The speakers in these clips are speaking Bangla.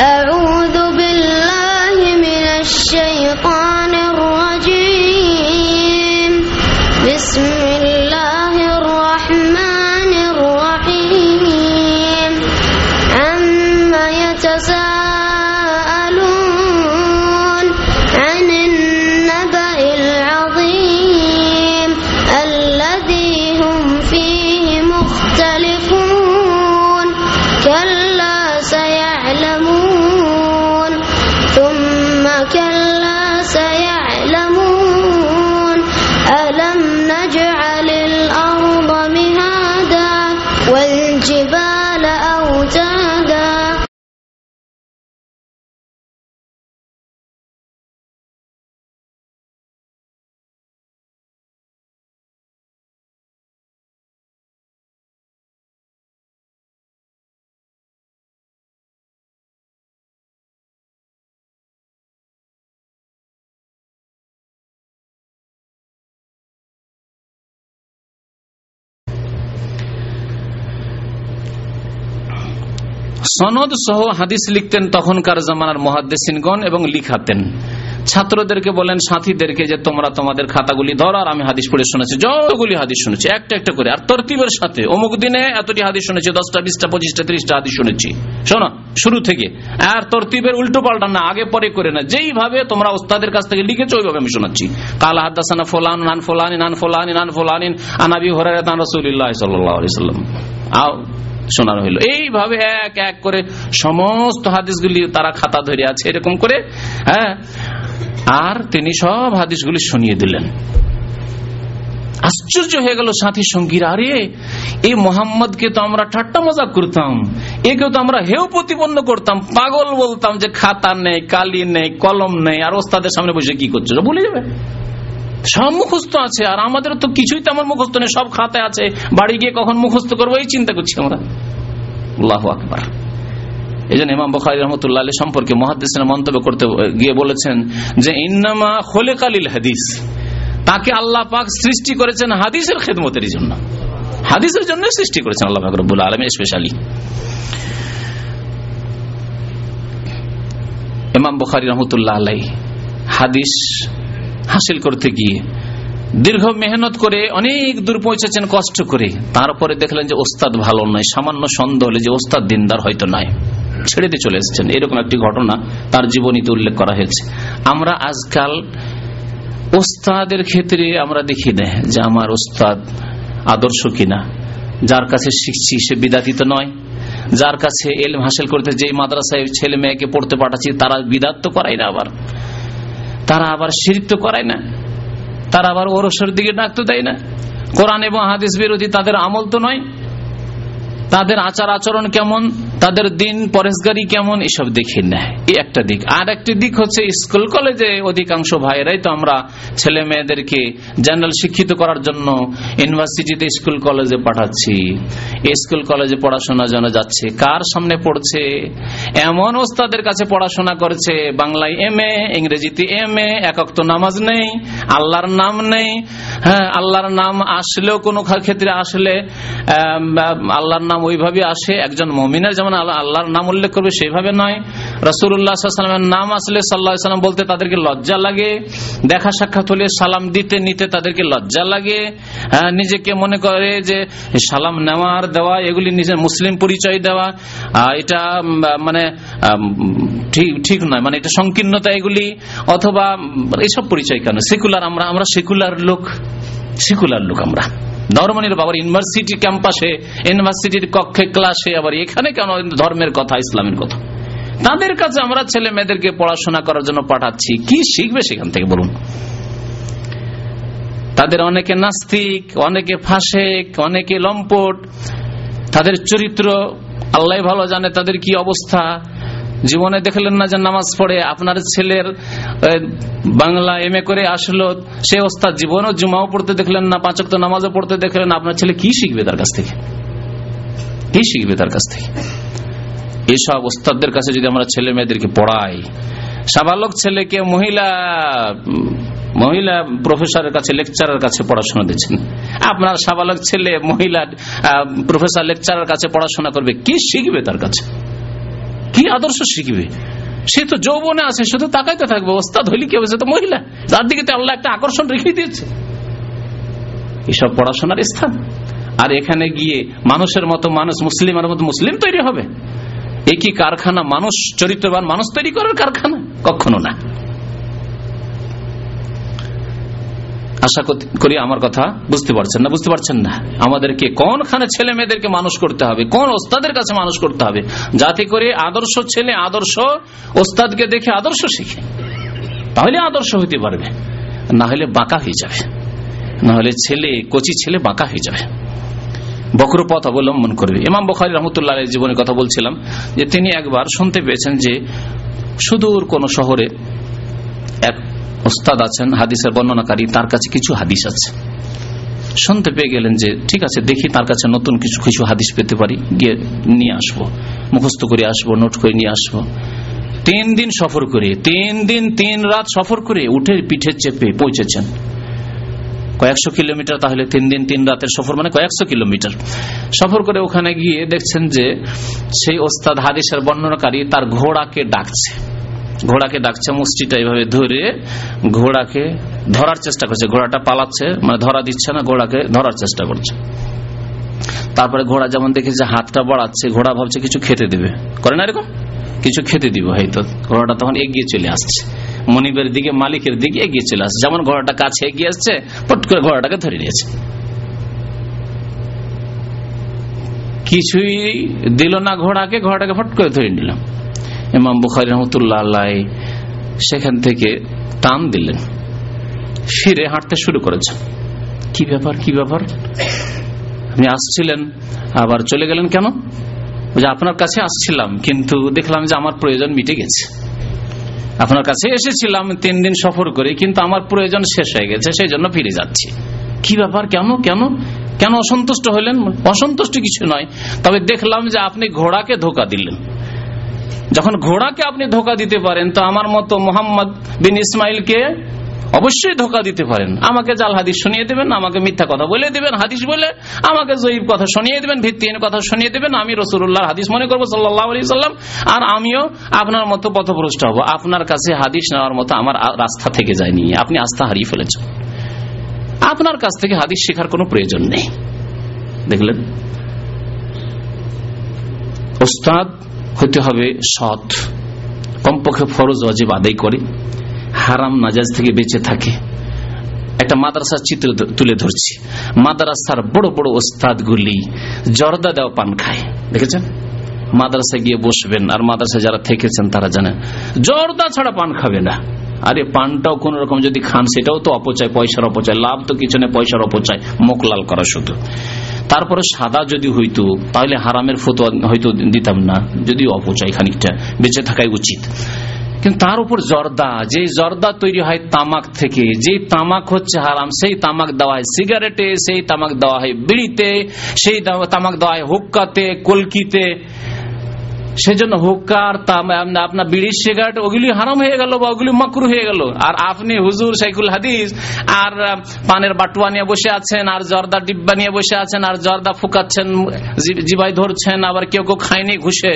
أعوذ সনদ সহ হাদিস লিখতেন তখনকার জামানার মহাদ্দেসিনগণ এবং লিখাতেন। ছাত্রদেরকে বলেন, সাথীদেরকে যে তোমরা তোমাদের খাতাগুলি ধরো, আর আমি হাদিস পড়ে শুনেছি, যতগুলি হাদিস শুনেছি, একটা একটা করে, আর তরতিবের সাথে অমুক দিনে এতটি হাদিস শুনেছি, দশটা, বিশটা, পঁচিশটা, ত্রিশটা হাদিস শুনেছি। শোনো, শুরু থেকে। আর তরতিবের উল্টো পাল্টা না, আগে পরে করে না। যেইভাবে তোমরা ওস্তাদের কাছ থেকে লিখেছো, ওইভাবে আমি শোনাচ্ছি। কালা হাদাসানা ফোলান, নান ফোলানি নান ফোলানি, নান ফোলানিন আনাবি হরার রসুল্লাহ সাল্লাম শোনানো হইল। এইভাবে এক এক করে সমস্ত হাদিসগুলি তারা খাতা ধরে আছে, এরকম করে হ্যাঁ? আর তিনি সব হাদিসগুলি শুনিয়ে দিলেন। আশ্চর্য হয়ে গেল সাথী সঙ্গীর, আরে, এই মোহাম্মদকে তো আমরা ঠাট্টা মজাক করতাম, একে তো আমরা হেউ প্রতিপন্ন করতাম, পাগল বলতাম যে খাতা নেই, কালি নেই, কলম নেই, আর ওস্তাদের সামনে বসে কি করছ? ভুলে যাবে। সব মুখস্থ আছে, আর আমাদের তো কিছুই তেমন মুখস্থ নেই, সব খাতে আছে। বাড়ি গিয়ে কখন মুখস্থ করব, এই চিন্তা করছি আমরা। আকবার। এই জন্য ইমাম বখারি রহমতুল্লাহ সম্পর্কে মন্তব্য করতে গিয়ে বলেছেন যে, ইন্নামা খোলে কালিল হাদিস। তাকে আল্লাহ পাক সৃষ্টি করেছেন হাদিসের খেদমতের জন্য। হাদিসের জন্য সৃষ্টি করেছেন আল্লাহ ফাকরুল আলম স্পেশালি ইমাম বখারি রহমতুল্লাহ আলাই হাদিস হাসিল করতে গিয়ে, দীর্ঘ মেহনত করে, অনেক দূর পৌঁছেছেন কষ্ট করে। তারপরে দেখলেন যে ওস্তাদ ভালো নয়, সামান্য সন্দেহ হলে যে ওস্তাদ দিনদার হয়তো নয় ছেড়ে দিয়ে চলে এসেছেন। এরকম একটি ঘটনা তার জীবনীতে উল্লেখ করা হয়েছে। আমরা আজকাল ওস্তাদের ক্ষেত্রে আমরা দেখি না যে আমার ওস্তাদ আদর্শ কিনা। যার কাছে শিখছি সে বিদাতিত নয়। যার কাছে এলম হাসিল করতে যে মাদ্রাসায় ছেলে মেয়েকে পড়তে পাঠাচ্ছি, তারা বিদাত তো করাই না আবার। তারা আবার সিরিত করায় না। তারা আবার ওরসের দিকে ডাকতে দেয় না। কোরআন এবং হাদিস বিরোধী তাদের আমল তো নয়। তাদের আচার আচরণ কেমন, তাদের দিন পরেশগারি কেমন, এসব দেখি নেয়। এই একটা দিক। আর একটি দিক হচ্ছে স্কুল, কলেজে অধিকাংশ ভাইয়েরাই তো আমরা ছেলে মেয়েদেরকে জেনারেল শিক্ষিত করার জন্য ইউনিভার্সিটিতে স্কুল, কলেজে পাঠাচ্ছি। স্কুল, কলেজে পড়াশোনা যেন যাচ্ছে। কার সামনে পড়ছে? এমন ওস্তাদের কাছে পড়াশোনা করছে। বাংলায় এম এ ইংরেজিতে এম এ একক তো নামাজ নেই, আল্লাহর নাম নেই। হ্যাঁ আল্লাহর নাম আসলেও কোনো ক্ষেত্রে আসলে আল্লাহর নাম ওইভাবে আসে, একজন মমিনের যেমন আল্লাহর নাম উল্লেখ করবে সেইভাবে নয়। রসুল্লাহামের নাম আসলে সাল্লাহ সাল্লাম বলতে তাদেরকে লজ্জা লাগে, দেখা সাক্ষাৎ হলে সালাম দিতে, নিতে তাদেরকে লজ্জা লাগে। নিজেকে মনে করে যে সালাম নেওয়ার দেওয়া, এগুলি নিজের মুসলিম পরিচয় দেওয়া এটা মানে ঠিক নয়। মানে এটা সংকীর্ণতা এগুলি, অথবা এইসব পরিচয় কেন? সেকুলার আমরা আমরা সেকুলার লোক সেকুলার লোক আমরা। ধর্মনির বাবার ইউনিভার্সিটি ক্যাম্পাসে ইউনিভার্সিটির কক্ষে ক্লাসে আবার এখানে কেন ধর্মের কথা, ইসলামের কথা? তাদের কাছে আমরা ছেলে মেয়েদেরকে পড়াশোনা করার জন্য পাঠাচ্ছি। কি শিখবে সেখান থেকে বলুন? তাদের অনেকে নাস্তিক, অনেকে ফাঁসেক, অনেকে লম্পট। তাদের চরিত্র, আল্লাহ ভালো জানে তাদের কি অবস্থা। জীবনে দেখলেন না যে নামাজ পড়ে আপনার ছেলের বাংলা এম করে আসলো, সে ওস্তাদ জীবনও জুমাও পড়তে দেখলেন না পাঁচক তো নামাজও পড়তে দেখলেন আপনার ছেলে কি শিখবে তার কাছ থেকে? কি শিখবে তার কাছ থেকে? এইসব ওস্তাদদের কাছে যদি আমরা ছেলে মেয়েদেরকে পড়াই, সাবালক ছেলেকে মহিলা মহিলা প্রফেসরের কাছে, লেকচারের কাছে পড়াশোনা দিচ্ছেন। আপনার সাবালক ছেলে, মহিলা প্রফেসর, লেকচারের কাছে পড়াশোনা করবে, কি শিখবে তার কাছে? কি আদর্শ শিখবে? সে তো যৌবনে আছে শুধু তাকাইতে থাকবে। ওস্তাদ হইলে কি হবে? সে তো মহিলা। তার দিকে তো আল্লাহ একটা আকর্ষণ রেখে দিয়েছে। এসব পড়াশোনার স্থান। আর এখানে গিয়ে মানুষের মতো মানুষ, মুসলিমের মতো মুসলিম তৈরি হবে। একই কারখানা মানুষ, চরিত্রবান মানুষ তৈরি করার কারখানা? কখনো না। আশা করি আমার কথা বুঝতে পারছেন না? বুঝতে পারছেন না? আমাদেরকে কোনখানে ছেলে মেয়েদেরকে মানুষ করতে হবে? কোন ওস্তাদের কাছে মানুষ করতে হবে? যাতে করে আদর্শ ছেলে আদর্শ ওস্তাদকে দেখে আদর্শ শিখে। তাহলে আদর্শ হইতে পারবে। না হলে বাঁকা হয়ে যাবে। না হলে ছেলে, কচি ছেলে বাঁকা হয়ে যাবে। বক্র পথ অবলম্বন করবে। ইমাম বখারি রহমতুল্লাহ জীবনের কথা বলছিলাম যে তিনি একবার শুনতে পেয়েছেন যে সুদূর কোন শহরে এক ওস্তাদ আছেন, হাদিসের বর্ণনাকারী, তার কাছে কিছু হাদিস আছে। শুনতে পেয়ে গেলেন যে, ঠিক আছে, দেখি তার কাছে নতুন কিছু কিছু হাদিস পেতে পারি, গিয়ে নিয়ে আসব। মুখস্থ করে আসব, নোট করে নিয়ে আসব। তিন দিন সফর করে, তিন দিন, তিন রাত সফর করে উঠে পিঠে চেপে পৌঁছেছেন। কয়েকশো কিলোমিটার তাহলে তিন দিন, তিন রাতের সফর মানে কয়েকশো কিলোমিটার। সফর করে ওখানে গিয়ে দেখছেন যে, সেই ওস্তাদ হাদিসের বর্ণনাকারী তার ঘোড়াকে ডাকছে। ঘোড়াকে ডাকছে মুষ্টিটা এইভাবে ধরে ঘোড়াকে ধরার চেষ্টা করছে। ঘোড়াটা পালাচ্ছে মানে ধরা দিচ্ছে না, ঘোড়াকে ধরার চেষ্টা করছে। তারপরে ঘোড়া যেমন দেখেছে হাতটা বাড়াচ্ছে, ঘোড়া ভাবছে কিছু খেতে দিবে। করে না এরকম? কিছু খেতে দিব হয়তো ঘোড়াটা তখন এগিয়ে চলে আসছে। মনিবের দিকে, মালিকের দিকে এগিয়ে চলে আসছে। যেমন ঘোড়াটা কাছে এগিয়ে আসছে, পট করে ঘোড়াটাকে ধরে নিয়েছে। কিছুই দিল না ঘোড়াকে, ঘোড়াটাকে ফট করে ধরে নিলাম। ইমাম বুখারি রহমতুল্লাহ আল্লাহ সেখান থেকে টান দিলেন। ফিরে হাঁটতে শুরু করেছেন। কি ব্যাপার কি ব্যাপার? আপনি আসছিলেন, আবার চলে গেলেন কেন? যে আপনার কাছে আসছিলাম, কিন্তু দেখলাম যে আমার প্রয়োজন মিটে গেছে। আপনার কাছে এসেছিলাম, তিন দিন সফর করে, কিন্তু আমার প্রয়োজন শেষ হয়ে গেছে, সেই জন্য ফিরে যাচ্ছি। কি ব্যাপার, কেন কেন? কেন অসন্তুষ্ট হলেন? অসন্তুষ্ট কিছু নয়, তবে দেখলাম যে আপনি ঘোড়াকে ধোকা দিলেন। যখন ঘোড়াকে আপনি ধোকা দিতে পারেন, তো আমার মতো মোহাম্মদ বিন ইসমাইলকে অবশ্যই ধোকা দিতে পারেন। আমাকে জাল হাদিস শুনিয়ে দেবেন, আমাকে মিথ্যা কথা বলে দিবেন, হাদিস বলে আমাকে জয়ীব কথা শুনিয়ে দেবেন, ভিত্তিহীন কথা শুনিয়ে দেবেন, আমি রসুল্লাহ হাদিস মনে করব সাল্লাম, আর আমিও আপনার মতো পথভ্রষ্ট হব। আপনার কাছে হাদিস নেওয়ার মতো আমার রাস্তা থেকে যায়নি। আপনি আস্থা হারিয়ে ফেলেছেন। আপনার কাছ থেকে হাদিস শেখার কোনো প্রয়োজন নেই। দেখলেন? হতে হবে সৎ। কমপক্ষে ফরজ অজেব আদায় করে, হারাম নাজাজ থেকে বেঁচে থাকে। একটা মাদ্রাসার চিত্র তুলে ধরছি। মাদ্রাসার বড় বড় ওস্তাদ গুলি জর্দা দেওয়া পান খায়। দেখেছেন? মাদ্রাসায় গিয়ে বসবেন, আর মাদ্রাসায় যারা থেকেছেন তারা জানেন, জর্দা ছাড়া পান খাবে না। আরে পানটাও কোন রকম যদি খান, সেটাও তো অপচয়, পয়সার অপচয়। লাভ তো কিছু নেই, পয়সার অপচয়। মুখ লাল করা শুধু। তারপরে সাদা যদি হইতো, তাহলে হারামের ফতোয়া হয়তো দিতাম না। যদি অপচয় খানিকটা, বেঁচে থাকাই উচিত। কিন্তু তার উপর জর্দা, যে জর্দা তৈরি হয় তামাক থেকে, যে তামাক হচ্ছে হারাম, সেই তামাক দেওয়া হয় সিগারেটে, সেই তামাক দেওয়া হয় বিড়িতে, সেই তামাক দেওয়া হয় হুক্কাতে, কলকিতে। সেজন্য হুকার আপনার বিড়ি, সিগারেট, ওগুলি হারাম হয়ে গেল বা ওগুলি মকরু হয়ে গেল। আর আপনি হুজুর সাইকুল হাদিস, আর পানের বাটুয়া নিয়ে বসে আছেন, আর জর্দা ডিব্বা নিয়ে বসে আছেন, আর জর্দা ফুকাচ্ছেন জিবাই ধরছেন, আবার কেউ কেউ খায়নি, ঘুষে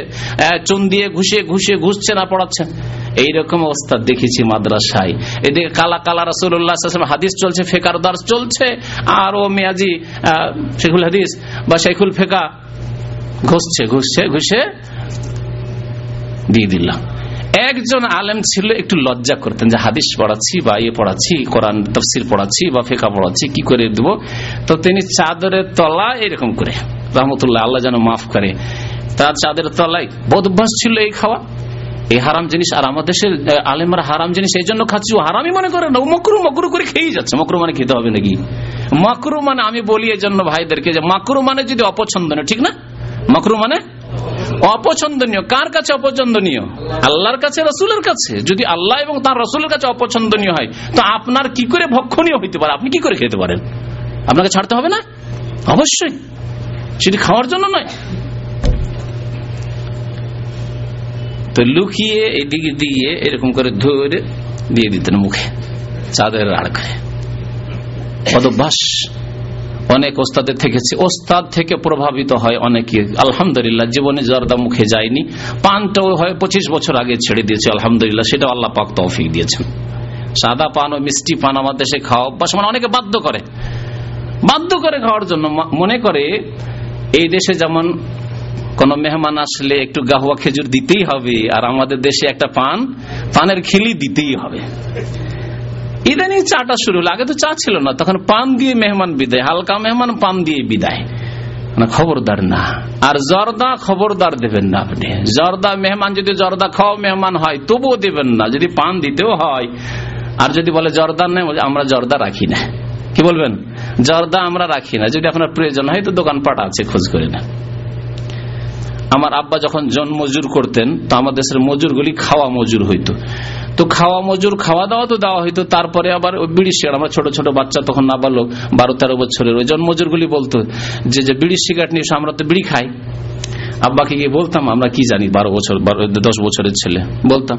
চুন দিয়ে ঘুষে ঘুষে, ঘুষছেন আর পড়াচ্ছেন। এইরকম অবস্থা দেখেছি মাদ্রাসায়। এদিকে কালা কালা রাসুল্লাহ হাদিস চলছে, ফেকার দার্স চলছে, আর ও মেয়াজি শেখুল হাদিস বা শেখুল ফেকা ঘুষছে ঘুষছে, ঘুষে দিয়ে দিলাম। একজন আলেম ছিল, একটু লজ্জা করতেন যে হাদিস পড়াচ্ছি বা ইয়ে পড়াচ্ছি, কোরআন তফসির পড়াচ্ছি বা ফেকা পড়াচ্ছি, কি করে দেব? তো তিনি চাদরের তলা এরকম করে, রহমতুল্লাহ, আল্লাহ যেন মাফ করে, তার চাঁদের তলায় বোধভ্যাস ছিল এই খাওয়া। এই হারাম জিনিস আর আমাদের দেশের আলেমরা হারাম জিনিস এই জন্য খাচ্ছি হারামই মনে করে না মকরু মকরু করে খেয়েই যাচ্ছে। মকরু মানে খেতে হবে নাকি? মাকরু মানে আমি বলি এই জন্য ভাইদেরকে যে মকরু মানে যদি অপছন্দ না ঠিক না? মকরু মানে? অপছন্দনীয়। কার কাছে অপছন্দনীয়? আল্লাহর কাছে, রসুলের কাছে। যদি আল্লাহ এবং তার রসুলের কাছে অপছন্দনীয় হয়, তো আপনার কি করে ভক্ষণীয় হইতে পারে? আপনি কি করে খেতে পারেন? আপনাকে ছাড়তে হবে না? অবশ্যই। সেটি খাওয়ার জন্য নয়। তো লুকিয়ে এদিকে দিয়ে এরকম করে ধরে দিয়ে দিতেন মুখে। চাঁদের আড় করে অদভ্যাস। অনেক ওস্তাদের থেকেছি ওস্তাদ থেকে প্রভাবিত হয় অনেকে। আলহামদুলিল্লাহ, জীবনে জর্দা মুখে যায়নি। পানটাও হয় পঁচিশ বছর আগে ছেড়ে দিয়েছে, আলহামদুলিল্লাহ সেটা আল্লাহ পাক তৌফিক দিয়েছেন। সাদা পান ও মিষ্টি পান আমার দেশে খাওয়া অভ্যাস মানে অনেকে বাধ্য করে। বাধ্য করে খাওয়ার জন্য মনে করে, এই দেশে যেমন কোন মেহমান আসলে একটু গাহুয়া খেজুর দিতেই হবে, আর আমাদের দেশে একটা পান, পানের খিলি দিতেই হবে। ইদানিং চাটা শুরু হলো। আগে তো চা ছিল না, তখন পান দিয়ে মেহমান বিদায়, হালকা মেহমান পান দিয়ে বিদায়। মানে খবরদার না। আর জর্দা খবরদার দেবেন না আপনি। জর্দা মেহমান, যদি জর্দা খাওয়া মেহমান হয়, তবুও দেবেন না। যদি পান দিতেও হয়, আর যদি বলে জর্দা নেই আমরা জর্দা রাখি না। কি বলবেন? জর্দা আমরা রাখি না। যদি আপনার প্রয়োজন হয়, তো দোকানপাট আছে, খোঁজ করে না আমার আব্বা যখন জন মজুর করতেন, তো আমার দেশের মজুরগুলি খাওয়া মজুর হইতো। তো খাওয়া মজুর, খাওয়া দাওয়া তো দেওয়া হইতো, তারপরে আবার বিড়ি সিগারেট আমার ছোট ছোট বাচ্চা তখন না বালক বারো তেরো বছরের, ওই জন মজুরগুলি বলতো যে যে বিড়ি সিগারেট নিয়ে আমরা তো বিড়ি খাই। আব্বাকে গিয়ে বলতাম, আমরা কি জানি, বারো বছর দশ বছরের ছেলে। বলতাম,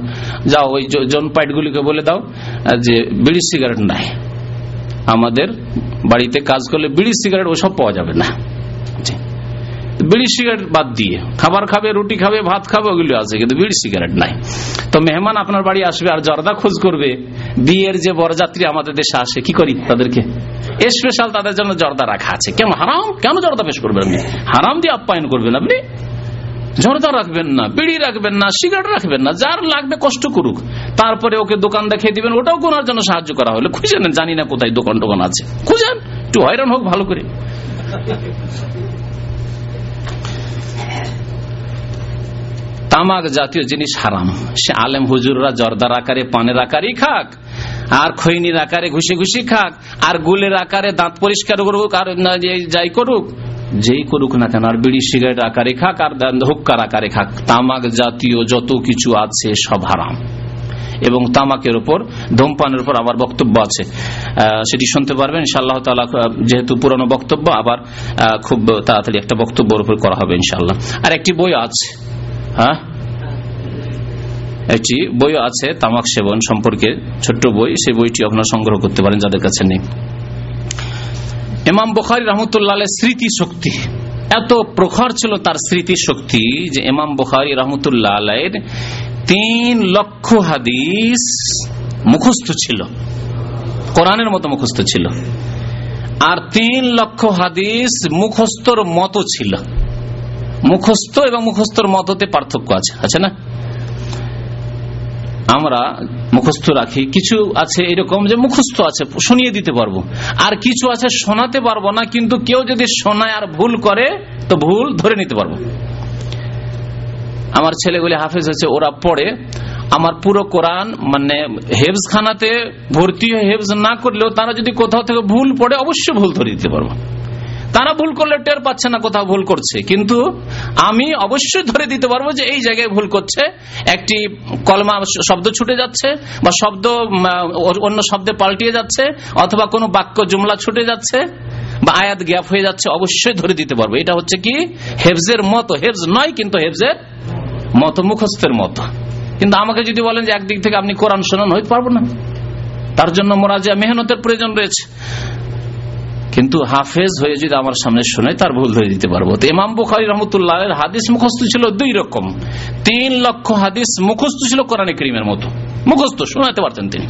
যাও, ওই জন পাইটগুলিকে বলে দাও যে বিড়ি সিগারেট নাই। আমাদের বাড়িতে কাজ করলে বিড়ি সিগারেট ওসব পাওয়া যাবে না। বিড়ি সিগারেট বাদ দিয়ে, খাবার খাবে, রুটি খাবে, ভাত খাবে, ওগুলো আছে, কিন্তু বিড়ি সিগারেট নাই। তো মেহমান আপনার বাড়ি আসবে আর জর্দা খোঁজ করবে, বিয়ের যে বরযাত্রী আমাদের দেশে আসে, কি করি তাদেরকে? স্পেশাল তাদের জন্য জর্দা রাখা আছে। কেন হারাম? কেন জর্দা পেশ করবেন আপনি? হারাম দিয়ে আপ্যায়ন করবেন আপনি? জর্দা রাখবেন না, বিড়ি রাখবেন না, সিগারেট রাখবেন না, যার লাগবে কষ্ট করুক। তারপরে ওকে দোকান দেখিয়ে দিবেন, ওটাও কোনার জন্য সাহায্য করা হলে। খুঁজে নেন, জানি না কোথায় দোকান টোকান আছে। খুঁজেন, একটু হয়রান হোক ভালো করে। তামাক জাতীয় জিনিস হারাম। সে আলেম হুজুররা জর্দার আকারে, পানের আকারই খাক, আর খৈনির আকারে ঘুষি ঘুষি খাক, আর গুলের আকারে দাঁত পরিষ্কার করুক, আর যাই করুক, যেই করুক না কেন, আর বিড়ি, সিগারেট আকারে খাক, আর হুক্কার আকারে খাক। তামাক জাতীয় যত কিছু আছে সব হারাম। এবং তামাকের উপর, ধূমপানের উপর আবার বক্তব্য আছে। সেটি শুনতে পারবেন, ইনশাআল্লাহ তালা যেহেতু পুরনো বক্তব্য, আবার খুব তাড়াতাড়ি একটা বক্তব্যের উপর করা হবে ইনশাল্লাহ আর একটি বই আছে। হ্যাঁ? একটি বই আছে, তামাক সেবন সম্পর্কে ছোট্ট বই। সেই বইটি আপনারা সংগ্রহ করতে পারেন যাদের কাছে নেই। ইমাম বখারি রহমতুল্লাহ স্মৃতি শক্তি এত প্রখর ছিল তার স্মৃতি শক্তি যে ইমাম বখারি রহমতুল্লাহ তিন লক্ষ হাদিস মুখস্থ ছিল। কোরআনের মতো মুখস্থ ছিল। আর তিন লক্ষ হাদিস মুখস্থর মতো ছিল। মুখস্থ এবং মুখস্থর মততে পার্থক্য আছে আছে না? আমরা মুখস্থ রাখি, কিছু আছে এরকম যে মুখস্থ আছে, শুনিয়ে দিতে পারব। আর কিছু আছে শোনাতে পারব না, কিন্তু কেউ যদি শোনায় আর ভুল করে, তো ভুল ধরে নিতে পারব। আমার ছেলেগুলি হাফেজ হচ্ছে ওরা পড়ে। আমার পুরো কোরআন মানে হেফজ খানাতে ভর্তি হয়ে হেফজ না করলেও তারা যদি কোথাও থেকে ভুল পড়ে, অবশ্যই ভুল ধরে দিতে পারব। তারা ভুল করলে টের পাচ্ছে না কোথাও ভুল করছে। কিন্তু আমি অবশ্যই ধরে দিতে পারব যে এই জায়গায় ভুল করছে। একটি কলমা শব্দ ছুটে যাচ্ছে বা শব্দ অন্য শব্দে পাল্টিয়ে যাচ্ছে অথবা কোনো বাক্য, জুমলা ছুটে যাচ্ছে বা আয়াত গ্যাপ হয়ে যাচ্ছে, অবশ্যই ধরে দিতে পারব। এটা হচ্ছে কি? হেফজের মতো। হেফজ নয়, কিন্তু হেফজের মতো, মুখস্থের মতো। কিন্তু আমাকে যদি বলেন যে একদিক থেকে আপনি কোরআন শোনান, হইতে পারব না। তার জন্য মোরাজা মেহনতের প্রয়োজন রয়েছে। কিন্তু হাফেজ হয়ে যদি আমার সামনে শোনে, তার ভুল ধরে দিতে পারব। তো ইমাম বুখারি রহমতুল্লাহ হাদিস মুখস্থ ছিল দুই রকম। তিন লক্ষ হাদিস মুখস্থ ছিল কোরআনে করিমের মতো। মুখস্থ, শোনাতে পারতেন তিনি।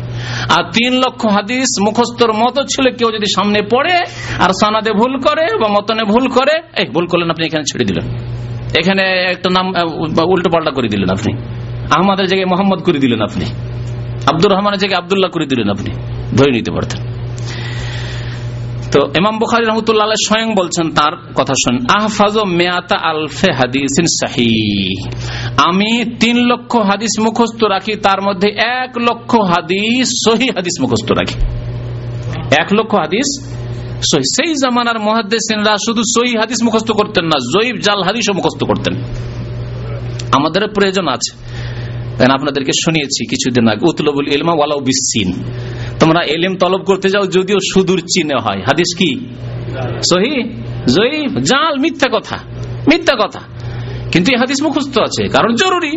আর তিন লক্ষ হাদিস মুখস্থর মতো ছিল কেউ যদি সামনে পড়ে আর সানাদে ভুল করে বা মতনে ভুল করে, এই ভুল করলেন আপনি, এখানে ছেড়ে দিলেন। এখানে একটা নাম উল্টো পাল্টা করে দিলেন আপনি। আহমদের জায়গায় মোহাম্মদ করে দিলেন আপনি। আব্দুর রহমানের জায়গায় আবদুল্লাহ করে দিলেন আপনি। ধরে নিতে পারতেন। তো ইমাম বুখারি রহমতুল্লাহ স্বয়ং বলছেন তার কথা শুন, আহফাজ মেয়াতা আলফে হাদিস আমি তিন লক্ষ হাদিস মুখস্থ রাখি, তার মধ্যে এক লক্ষ হাদিস সহি হাদিস মুখস্থ রাখি। এক লক্ষ হাদিস সেই জামানার মহাদ্দেসিনরা শুধু সহি হাদিস মুখস্থ করতেন না, জয়ীব জাল হাদিসও মুখস্থ করতেন। আমাদের প্রয়োজন আছে। আপনাদেরকে শুনিয়েছি কিছুদিন আগে, উতলবুল ইলমা ওয়ালাউ বিসিন তোমরা এলিম তলব করতে যাও, যদিও সুদূর চিনে হয়। হাদিস কি? সহি? জাল? মিথ্যা কথা। মিথ্যা কথা। কিন্তু এই হাদিস মুখস্থ আছে। কারণ জরুরি।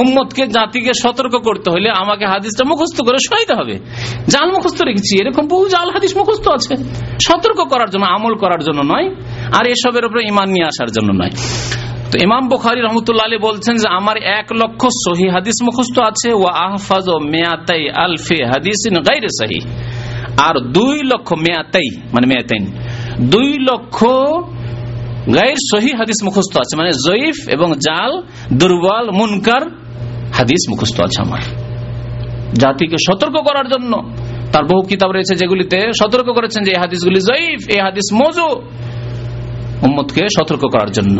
উম্মতকে, জাতিকে সতর্ক করতে হলে আমাকে হাদিসটা মুখস্থ করে শোনাইতে হবে। জাল মুখস্থ রেখেছি। এরকম বহু জাল হাদিস মুখস্থ আছে। সতর্ক করার জন্য, আমল করার জন্য নয়। আর এসবের উপরে ইমান নিয়ে আসার জন্য নয়। তো ইমাম বুখারি রহমতুল্লাহ আলী বলছেন যে আমার এক লক্ষ সহি হাদিস মুখস্থ আছে ও আহফাজ ও মেয়াতাই আলফে হাদিস গাইরে সাহি। আর দুই লক্ষ মেয়াতাই মানে মেয়াতাইন, দুই লক্ষ গাইর সহি হাদিস মুখস্থ আছে মানে জয়ীফ এবং জাল, দুর্বল, মুনকার হাদিস মুখস্থ আছে আমার। জাতিকে সতর্ক করার জন্য, তার বহু কিতাব রয়েছে যেগুলিতে সতর্ক করেছেন যে এই হাদিসগুলি জয়ীফ, এই হাদিস মজু, উম্মতকে সতর্ক করার জন্য।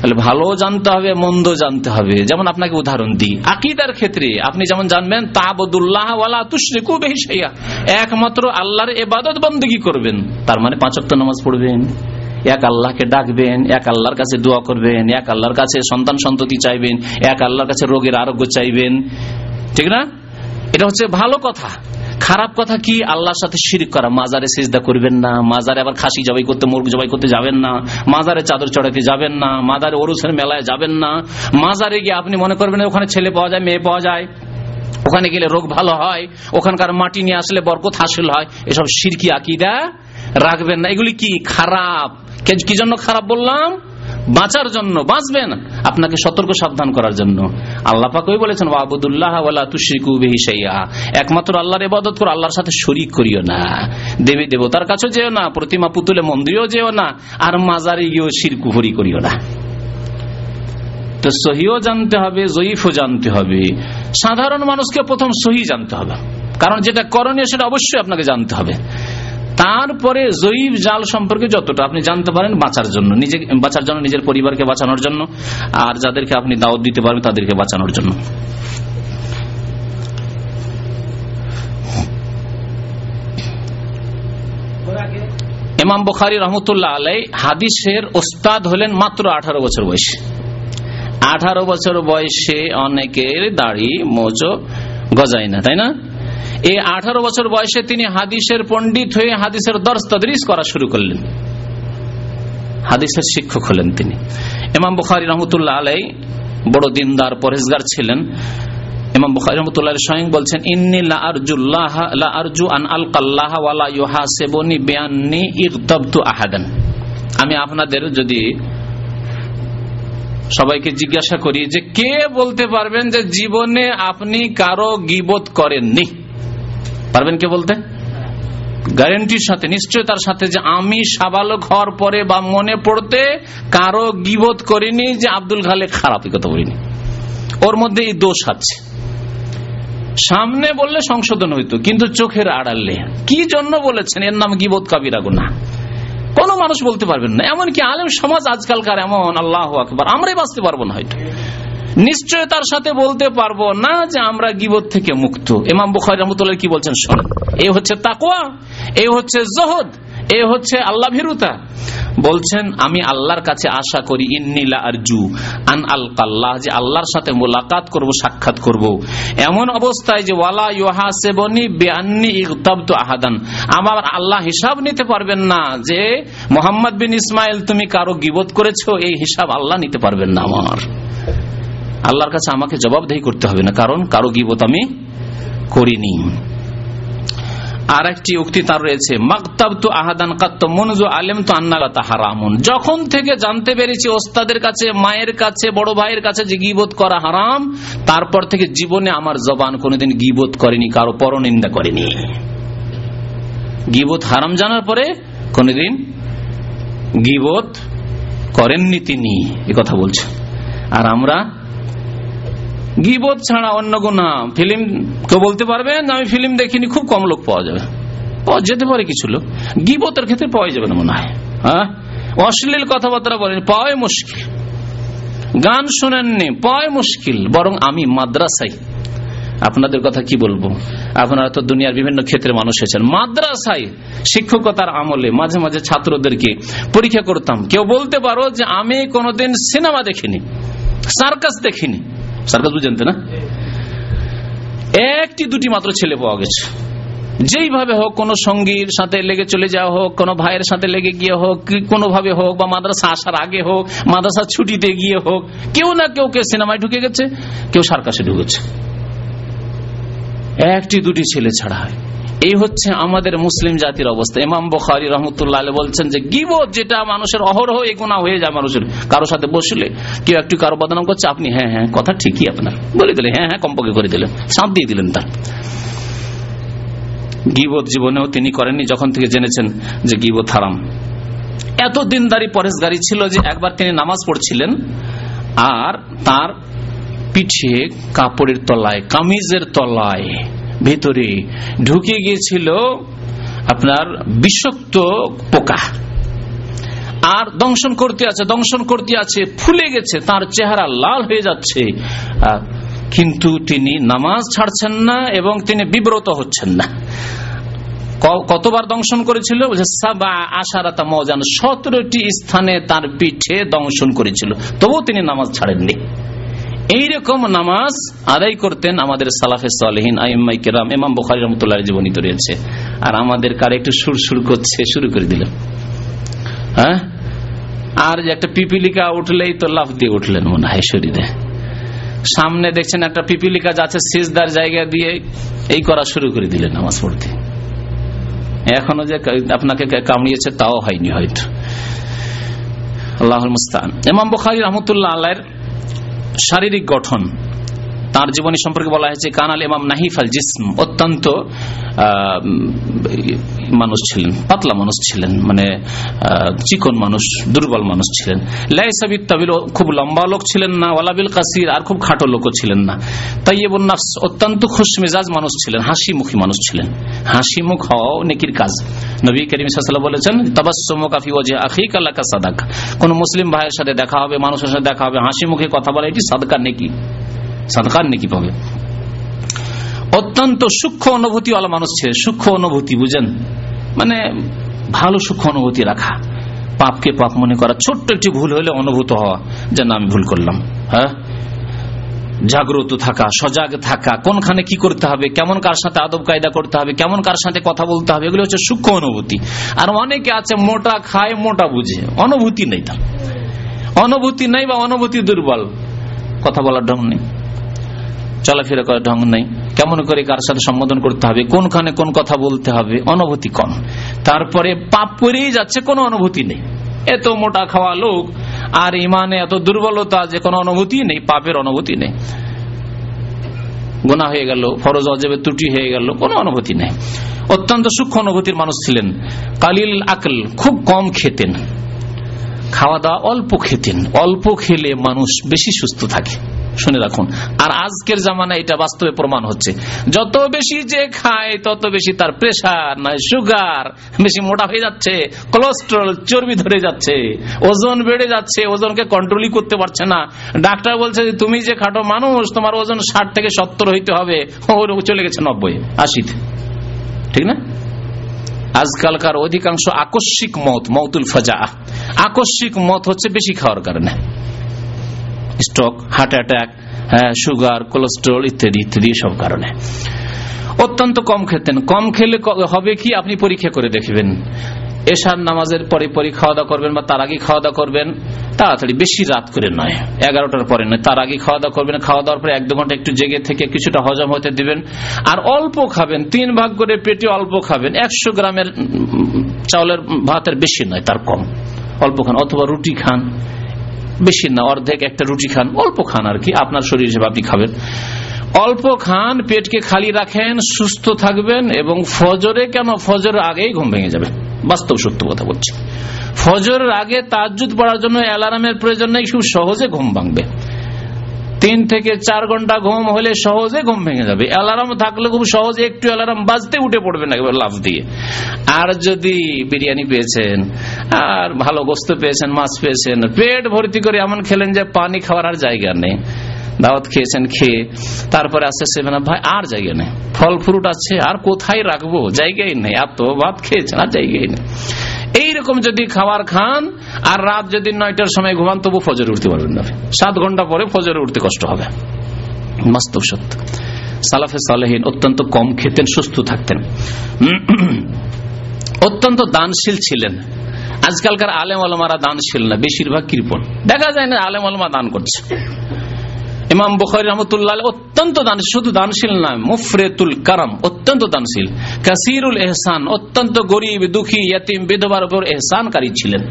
তাহলে ভালো জানতে হবে মন্দ জানতে হবে। যেমন আপনাকে উদাহরণ দিই। আকিদার ক্ষেত্রে আপনি যেমন জানবেন, তাবদুল্লাহ ওয়ালা তুশরিকু একমাত্র আল্লাহর এবাদত বন্দী করবেন। তার মানে পাঁচক্ত নামাজ পড়বেন। এক আল্লাহকে ডাকবেন, এক আল্লাহর কাছে দোয়া করবেন, এক আল্লাহর কাছে সন্তান সন্ততি চাইবেন, এক আল্লাহর কাছে রোগের আরোগ্য চাইবেন। ঠিক না? এটা হচ্ছে ভালো কথা। খারাপ কথা কি? আল্লাহর সাথে শিরিক করা। মাজারে সিজদা করবেন না, মাজারে আবার খাসি জবাই করতে, মুরগ জবাই করতে যাবেন না, মাজারে চাদর চড়াতে যাবেন না, মাজারে ওরুসের মেলায় যাবেন না। মাজারে গিয়ে আপনি মনে করবেন ওখানে ছেলে পাওয়া যায়, মেয়ে পাওয়া যায়। ওখানে গেলে রোগ ভালো হয়, ওখানকার মাটি নিয়ে আসলে বরকত হাসিল হয়। এসব সিরকি আকিদা রাখবেন না। এগুলি কি? খারাপ। কি জন্য খারাপ বললাম? বাঁচার জন্য, বাঁচবেন। আপনাকে সতর্ক সাবধান করার জন্য। আল্লাহ পাকই বলেছেন একমাত্র আল্লাহর ইবাদত করো আল্লাহর সাথে শরিক করিও না। দেবী দেবতার কাছে যেও না, প্রতিমা পুতুলে মন্দিরেও যেও না, আর মাজারে গিয়েও শিরকুহরি করিও না। তো সহিও জানতে হবে, জয়ীফও জানতে হবে। সাধারণ মানুষকে প্রথম সহি জানতে হবে। কারণ যেটা করণীয় সেটা অবশ্যই আপনাকে জানতে হবে। তারপরে জয়ীব জাল সম্পর্কে যতটা আপনি জানতে পারেন বাঁচার জন্য, নিজে, বাঁচার জন্য, নিজের পরিবারকে বাঁচানোর জন্য, আর যাদেরকে আপনি দাওয়াত দিতে পারবেন তাদেরকে বাঁচানোর জন্য। ইমাম বুখারি রহমতুল্লাহ আলাই হাদিসের ওস্তাদ হলেন মাত্র আঠারো বছর বয়সে। আঠারো বছর বয়সে অনেকের দাড়ি মোজো গজায় না, তাই না? এই আঠারো বছর বয়সে তিনি হাদিসের পণ্ডিত হয়ে হাদিসের দর্শ তদরিস করা শুরু করলেন। হাদিসের শিক্ষক হলেন তিনি। এমাম বুখারি রহমতুল্লাহ আলাই বড় দিনদার পরেজগার ছিলেন। ইমাম বুখারি রহমতুল্লাহ স্বয়ং বলছেন, ইন্নি লা আরজুল্লাহ লা আরজু আন আলকাল্লাহ আহাদান। আমি আপনাদের যদি সবাইকে জিজ্ঞাসা করি যে কে বলতে পারবেন যে জীবনে আপনি কারও গিবত করেননি? পারবেন কে বলতে? গ্যারেন্টির সাথে নিশ্চয়তার সাথে যে আমি সাবালক হওয়ার পরে বা মনে পড়তে কারও গিবত করিনি যে আব্দুল খালেক খারাপ কথা বলিনি। ওর মধ্যে এই দোষ আছে। সামনে বললে সংশোধন হইতো, কিন্তু চোখের আড়ালে। কি জন্য বলেছেন? এর নাম গিবত কাবিরা গুনা কোন মানুষ বলতে পারবেন না। এমনকি আলেম সমাজ আজকালকার এমন, আল্লাহ আকবর, আমরাই বাঁচতে পারব না হয়তো। নিশ্চয়তার সাথে বলতে পারব না যে আমরা গিবত থেকে মুক্ত। ইমাম বুখারি রহমতুল্লাহ কি বলছেন শোনেন। এই হচ্ছে তাকুয়া এই হচ্ছে জহদ, এ হচ্ছে আল্লাহ ভীরুতা। বলছেন, আমি আল্লাহর কাছে আশা করি ইন্নিলা আরজু আন আল আল্লাহ যে আল্লাহর সাথে মোলাকাত করব, সাক্ষাৎ করব। এমন অবস্থায় যে ওয়ালা ইউহাসেবনি বেআন্নি ইগতাবতু আহাদান। আমার আল্লাহ হিসাব নিতে পারবেন না যে, মোহাম্মদ বিন ইসমাইল তুমি কারও গিবত করেছ, এই হিসাব আল্লাহ নিতে পারবেন না আমার। আল্লাহর কাছে আমাকে জবাবদেহি করতে হবে না। কারণ কারও গিবত আমি করিনি। আর একটি উক্তি তার রয়েছে মাকতাব তো আহাদান আলেম তো আন্নালা হারামুন। যখন থেকে জানতে পেরেছি, ওস্তাদের কাছে, মায়ের কাছে, বড় ভাইয়ের কাছে যে গিবোধ করা হারাম, তারপর থেকে জীবনে আমার জবান কোনোদিন গিবোধ করেনি, কারও পরনিন্দা করেনি। গিবোধ হারাম জানার পরে কোনোদিন গিবোধ করেননি তিনি কথা বলছে। আর আমরা গিবোধ ছাড়া অন্য গুণা ফিল্ম কেউ বলতে পারবেন আমি ফিল্ম দেখিনি, খুব কম লোক পাওয়া যাবে। পাওয়া যেতে পারে কিছু লোক। গিবোতের ক্ষেত্রে পাওয়া যাবে না মনে হয়। হ্যাঁ? অশ্লীল কথাবার্তা বলেন, পাওয়াই মুশকিল। গান শোনেননি, পাওয়াই মুশকিল, বরং আমি মাদ্রাসাই আপনাদের কথা কি বলব? আপনারা তো দুনিয়ার বিভিন্ন ক্ষেত্রে মানুষ হয়েছেন। মাদ্রাসায় শিক্ষকতার আমলে মাঝে মাঝে ছাত্রদেরকে পরীক্ষা করতাম। কেউ বলতে পারো যে আমি কোনোদিন সিনেমা দেখিনি, সার্কাস দেখিনি। সার্কাস বুঝেন না? একটি দুটি মাত্র ছেলে পাওয়া গেছে। যেইভাবে হোক, কোন সঙ্গীর সাথে লেগে চলে যাওয়া হোক, কোন ভাইয়ের সাথে লেগে গিয়ে হোক কোনো ভাবে হোক, বা মাদ্রাসা আসার আগে হোক মাদ্রাসা ছুটিতে গিয়ে হোক, কেউ না কেউ কে সিনেমায় ঢুকে গেছে, কেউ সার্কাসে ঢুকেছে। একটি দুটি ছেলে ছাড়া হয়। এই হচ্ছে আমাদের মুসলিম জাতির অবস্থা। ইমাম বখারি রহমতুল্লাহ বলছেন যে, গিবত যেটা মানুষের অহরহ এই গোনা হয়ে যায় মানুষের। কারোর সাথে বসলে কেউ একটু কারও বদনাম করছে, আপনি হ্যাঁ হ্যাঁ কথা ঠিকই আপনার। বলে দিলেন হ্যাঁ হ্যাঁ কম্পকে করে দিলেন। সাপ দিয়ে দিলেন তার। গিবত জীবনেও তিনি করেননি, যখন থেকে জেনেছেন যে গিবত হারাম। এত দিনদারি পরেশগারি ছিল যে, একবার তিনি নামাজ পড়ছিলেন, আর তার পিঠে কাপড়ের তলায়, কামিজের তলায় ভেতরে ঢুকে গিয়েছিল আপনার বিষাক্ত পোকা। আর দংশন করতে আছে, দংশন করতে আছে, ফুলে গেছে, তার চেহারা লাল হয়ে যাচ্ছে। কিন্তু তিনি নামাজ ছাড়ছেন না এবং তিনি বিব্রত হচ্ছেন না। কতবার দংশন করেছিল? মজান, সতেরোটি স্থানে তার পিঠে দংশন করেছিল। তবুও তিনি নামাজ ছাড়েননি। এইরকম নামাজ আদায় করতেন আমাদের সালাফে সালহীন আইম্মাই কেরাম এমাম বখারি রহমতুল্লাহ জীবনীত রয়েছে। আর আমাদের কার একটু সুর সুর করছে, শুরু করে দিল। হ্যাঁ? আর একটা পিপিলিকা উঠলেই তো লাভ দিয়ে উঠলেন মনে হয় শরীরে। সামনে দেখছেন একটা পিপিলিকা যাচ্ছে সিজদার জায়গা দিয়ে এই করা শুরু করে দিলেন নামাজ পড়তে। এখনও যে আপনাকে কামড়িয়েছে তাও হয়নি হয়তো। আল্লাহ মুস্তান এমাম বখারি রহমতুল্লাহ আল্লাহর শারীরিক গঠন। তার জীবনী সম্পর্কে বলা হয়েছে কানাল ইমাম নাহিফ আল জিসম অত্যন্ত মানুষ ছিলেন, পাতলা মানুষ ছিলেন মানে চিকন মানুষ, দুর্বল মানুষ ছিলেন। লাইসাবিদ তাবিল খুব লম্বা লোক ছিলেন না ওয়ালাবিল কাসির, আর খুব খাটো লোক ছিলেন না। তাইয়েবুল নাফস, অত্যন্ত খুশ মেজাজ মানুষ ছিলেন হাসি মুখী মানুষ ছিলেন। হাসি মুখ হওয়াও নেকির কাজ। নবী করিম সাল্লাহ বলেছেন তাবাসমো কাফি ওয়াজে আখিক আল্লাহ সাদাক কোন মুসলিম ভাইয়ের সাথে দেখা হবে, মানুষের সাথে দেখা হবে হাসি মুখে কথা বলে, এটি সাদকার নেকি। সাদকার নেকি পাবে? অত্যন্ত সূক্ষ্ম অনুভূতি ওয়ালা মানুষ সূক্ষ্ম অনুভূতি, বুঝেন? মানে ভালো সূক্ষ্ম অনুভূতি রাখা। পাপকে পাপ মনে করা, ছোট্ট একটি ভুল হলে অনুভূত হওয়া যে না আমি ভুল করলাম হ্যাঁ? জাগ্রত থাকা, সজাগ থাকা, কোনখানে কি করতে হবে, কেমন কার সাথে আদব কায়দা করতে হবে, কেমন কার সাথে কথা বলতে হবে, এগুলো হচ্ছে সূক্ষ্ম অনুভূতি। আর অনেকে আছে মোটা খায়, মোটা বুঝে, অনুভূতি নেই তার। অনুভূতি নেই বা অনুভূতি দুর্বল, কথা বলার ঢং নেই। চলাফেরা করার ঢং নেই। কেমন করে কার সাথে সম্বোধন করতে হবে, কোনখানে কোন কথা বলতে হবে, অনুভূতি কম তারপরে পাপ করেই যাচ্ছে, কোনো অনুভূতি নেই। এত মোটা খাওয়া লোক, আর ইমানে এত দুর্বলতা যে কোনো অনুভূতি নেই, পাপের অনুভূতি নেই। গোনা হয়ে গেল, ফরজ অজেবে ত্রুটি হয়ে গেল, কোনো অনুভূতি নেই। অত্যন্ত সূক্ষ্ম অনুভূতির মানুষ ছিলেন। কালিল আকল খুব কম খেতেন। খাওয়া দাওয়া অল্প খেতেন। অল্প খেলে মানুষ বেশি সুস্থ থাকে। শুনে রাখুন। আর আজকের জামানা এটা বাস্তবে প্রমাণ হচ্ছে। যত বেশি যে খায়, তত বেশি তার প্রেশার নয় সুগার বেশি মোটা হয়ে যাচ্ছে কোলেস্ট্রল চর্বি ধরে যাচ্ছে, ওজন বেড়ে যাচ্ছে, ওজনকে কন্ট্রোলই করতে পারছে না। ডাক্তার বলছে যে, তুমি যে খাটো মানুষ, তোমার ওজন ষাট থেকে সত্তর হইতে হবে। ওর চলে গেছে নব্বই আশিতে ঠিক না? আজকালকার অধিকাংশ আকস্মিক মত, মৌতুল ফাজা। আকস্মিক মত হচ্ছে বেশি খাওয়ার কারণে। Stroke, heart attack sugar, cholesterol ইত্যাদি ইত্যাদি সব কারণে। অত্যন্ত কম খেতেন। কম খেলে হবে কি? আপনি পরীক্ষা করে দেখবেন। এশার নামাজের পরে পরে খাওয়া দাওয়া করবেন বা তার আগে খাওয়া দাওয়া করবেন, তাড়াতাড়ি বেশি রাত করে নয়, এগারোটার পরে নয়, তার আগে খাওয়া দাওয়া করবেন খাওয়া দাওয়ার পরে এক দু ঘণ্টা একটু জেগে থেকে কিছুটা হজম হতে দিবেন, আর অল্প খাবেন, তিন ভাগ করে পেটে অল্প খাবেন, একশো গ্রামের চাউলের ভাতের বেশি নয়, তার কম। অল্প খান, অথবা রুটি খান বেশি না, অর্ধেক একটা রুটি খান, অল্প খান আর কি, আপনার শরীর হিসেবে আপনি খাবেন। অল্প খান, পেটকে খালি রাখেন, সুস্থ থাকবেন এবং ফজরে কেন? ফজরের আগেই ঘুম ভেঙে যাবে। বাস্তব সত্য কথা বলছি। ফজরের আগে তাজুদ পড়ার জন্য অ্যালার্মের প্রয়োজন নেই, খুব সহজে ঘুম ভাঙবে। তিন থেকে চার ঘণ্টা ঘুম হলে সহজে ঘুম ভেঙে যাবে। অ্যালার্ম থাকলে খুব সহজে একটু অ্যালার্ম বাজতে উঠে পড়বে না লাভ দিয়ে। আর যদি বিরিয়ানি পেয়েছেন, আর ভালো গোস্ত পেয়েছেন, মাছ পেয়েছেন, পেট ভর্তি করে এমন খেলেন যে পানি খাওয়ার আর জায়গা নেই। দাওয়াত খেয়েছেন, খেয়ে তারপরে আসছে সেভেন ভাই, আর জায়গা নেই। ফল ফ্রুট আছে, আর কোথায় রাখব? জায়গাই নেই। এত ভাত খেয়েছেন, আর জায়গায় নেই। এইরকম যদি খাবার খান, আর রাত যদি নয়টার সময় ঘুমান, তবু ফজরে উঠতে পারবেন না। সাত ঘণ্টা পরে ফজরে উঠতে কষ্ট হবে। বাস্তব সত্য। সালাফে সালেহীন অত্যন্ত কম খেতেন, সুস্থ থাকতেন। অত্যন্ত দানশীল ছিলেন। আজকালকার আলেম আলমারা দানশীল না, বেশিরভাগ কৃপন দেখা যায় না আলেম আলমা দান করছে। ইমাম বুখারি রহমতুল্লাহ অত্যন্ত দান, শুধু দানশীল নয় মুফরেতুল কারাম, অত্যন্ত দানশীল। কাসিরুল এহসান অত্যন্ত গরিব, দুঃখী, ইয়াতিম, বিধবার উপর এহসানকারী ছিলেন।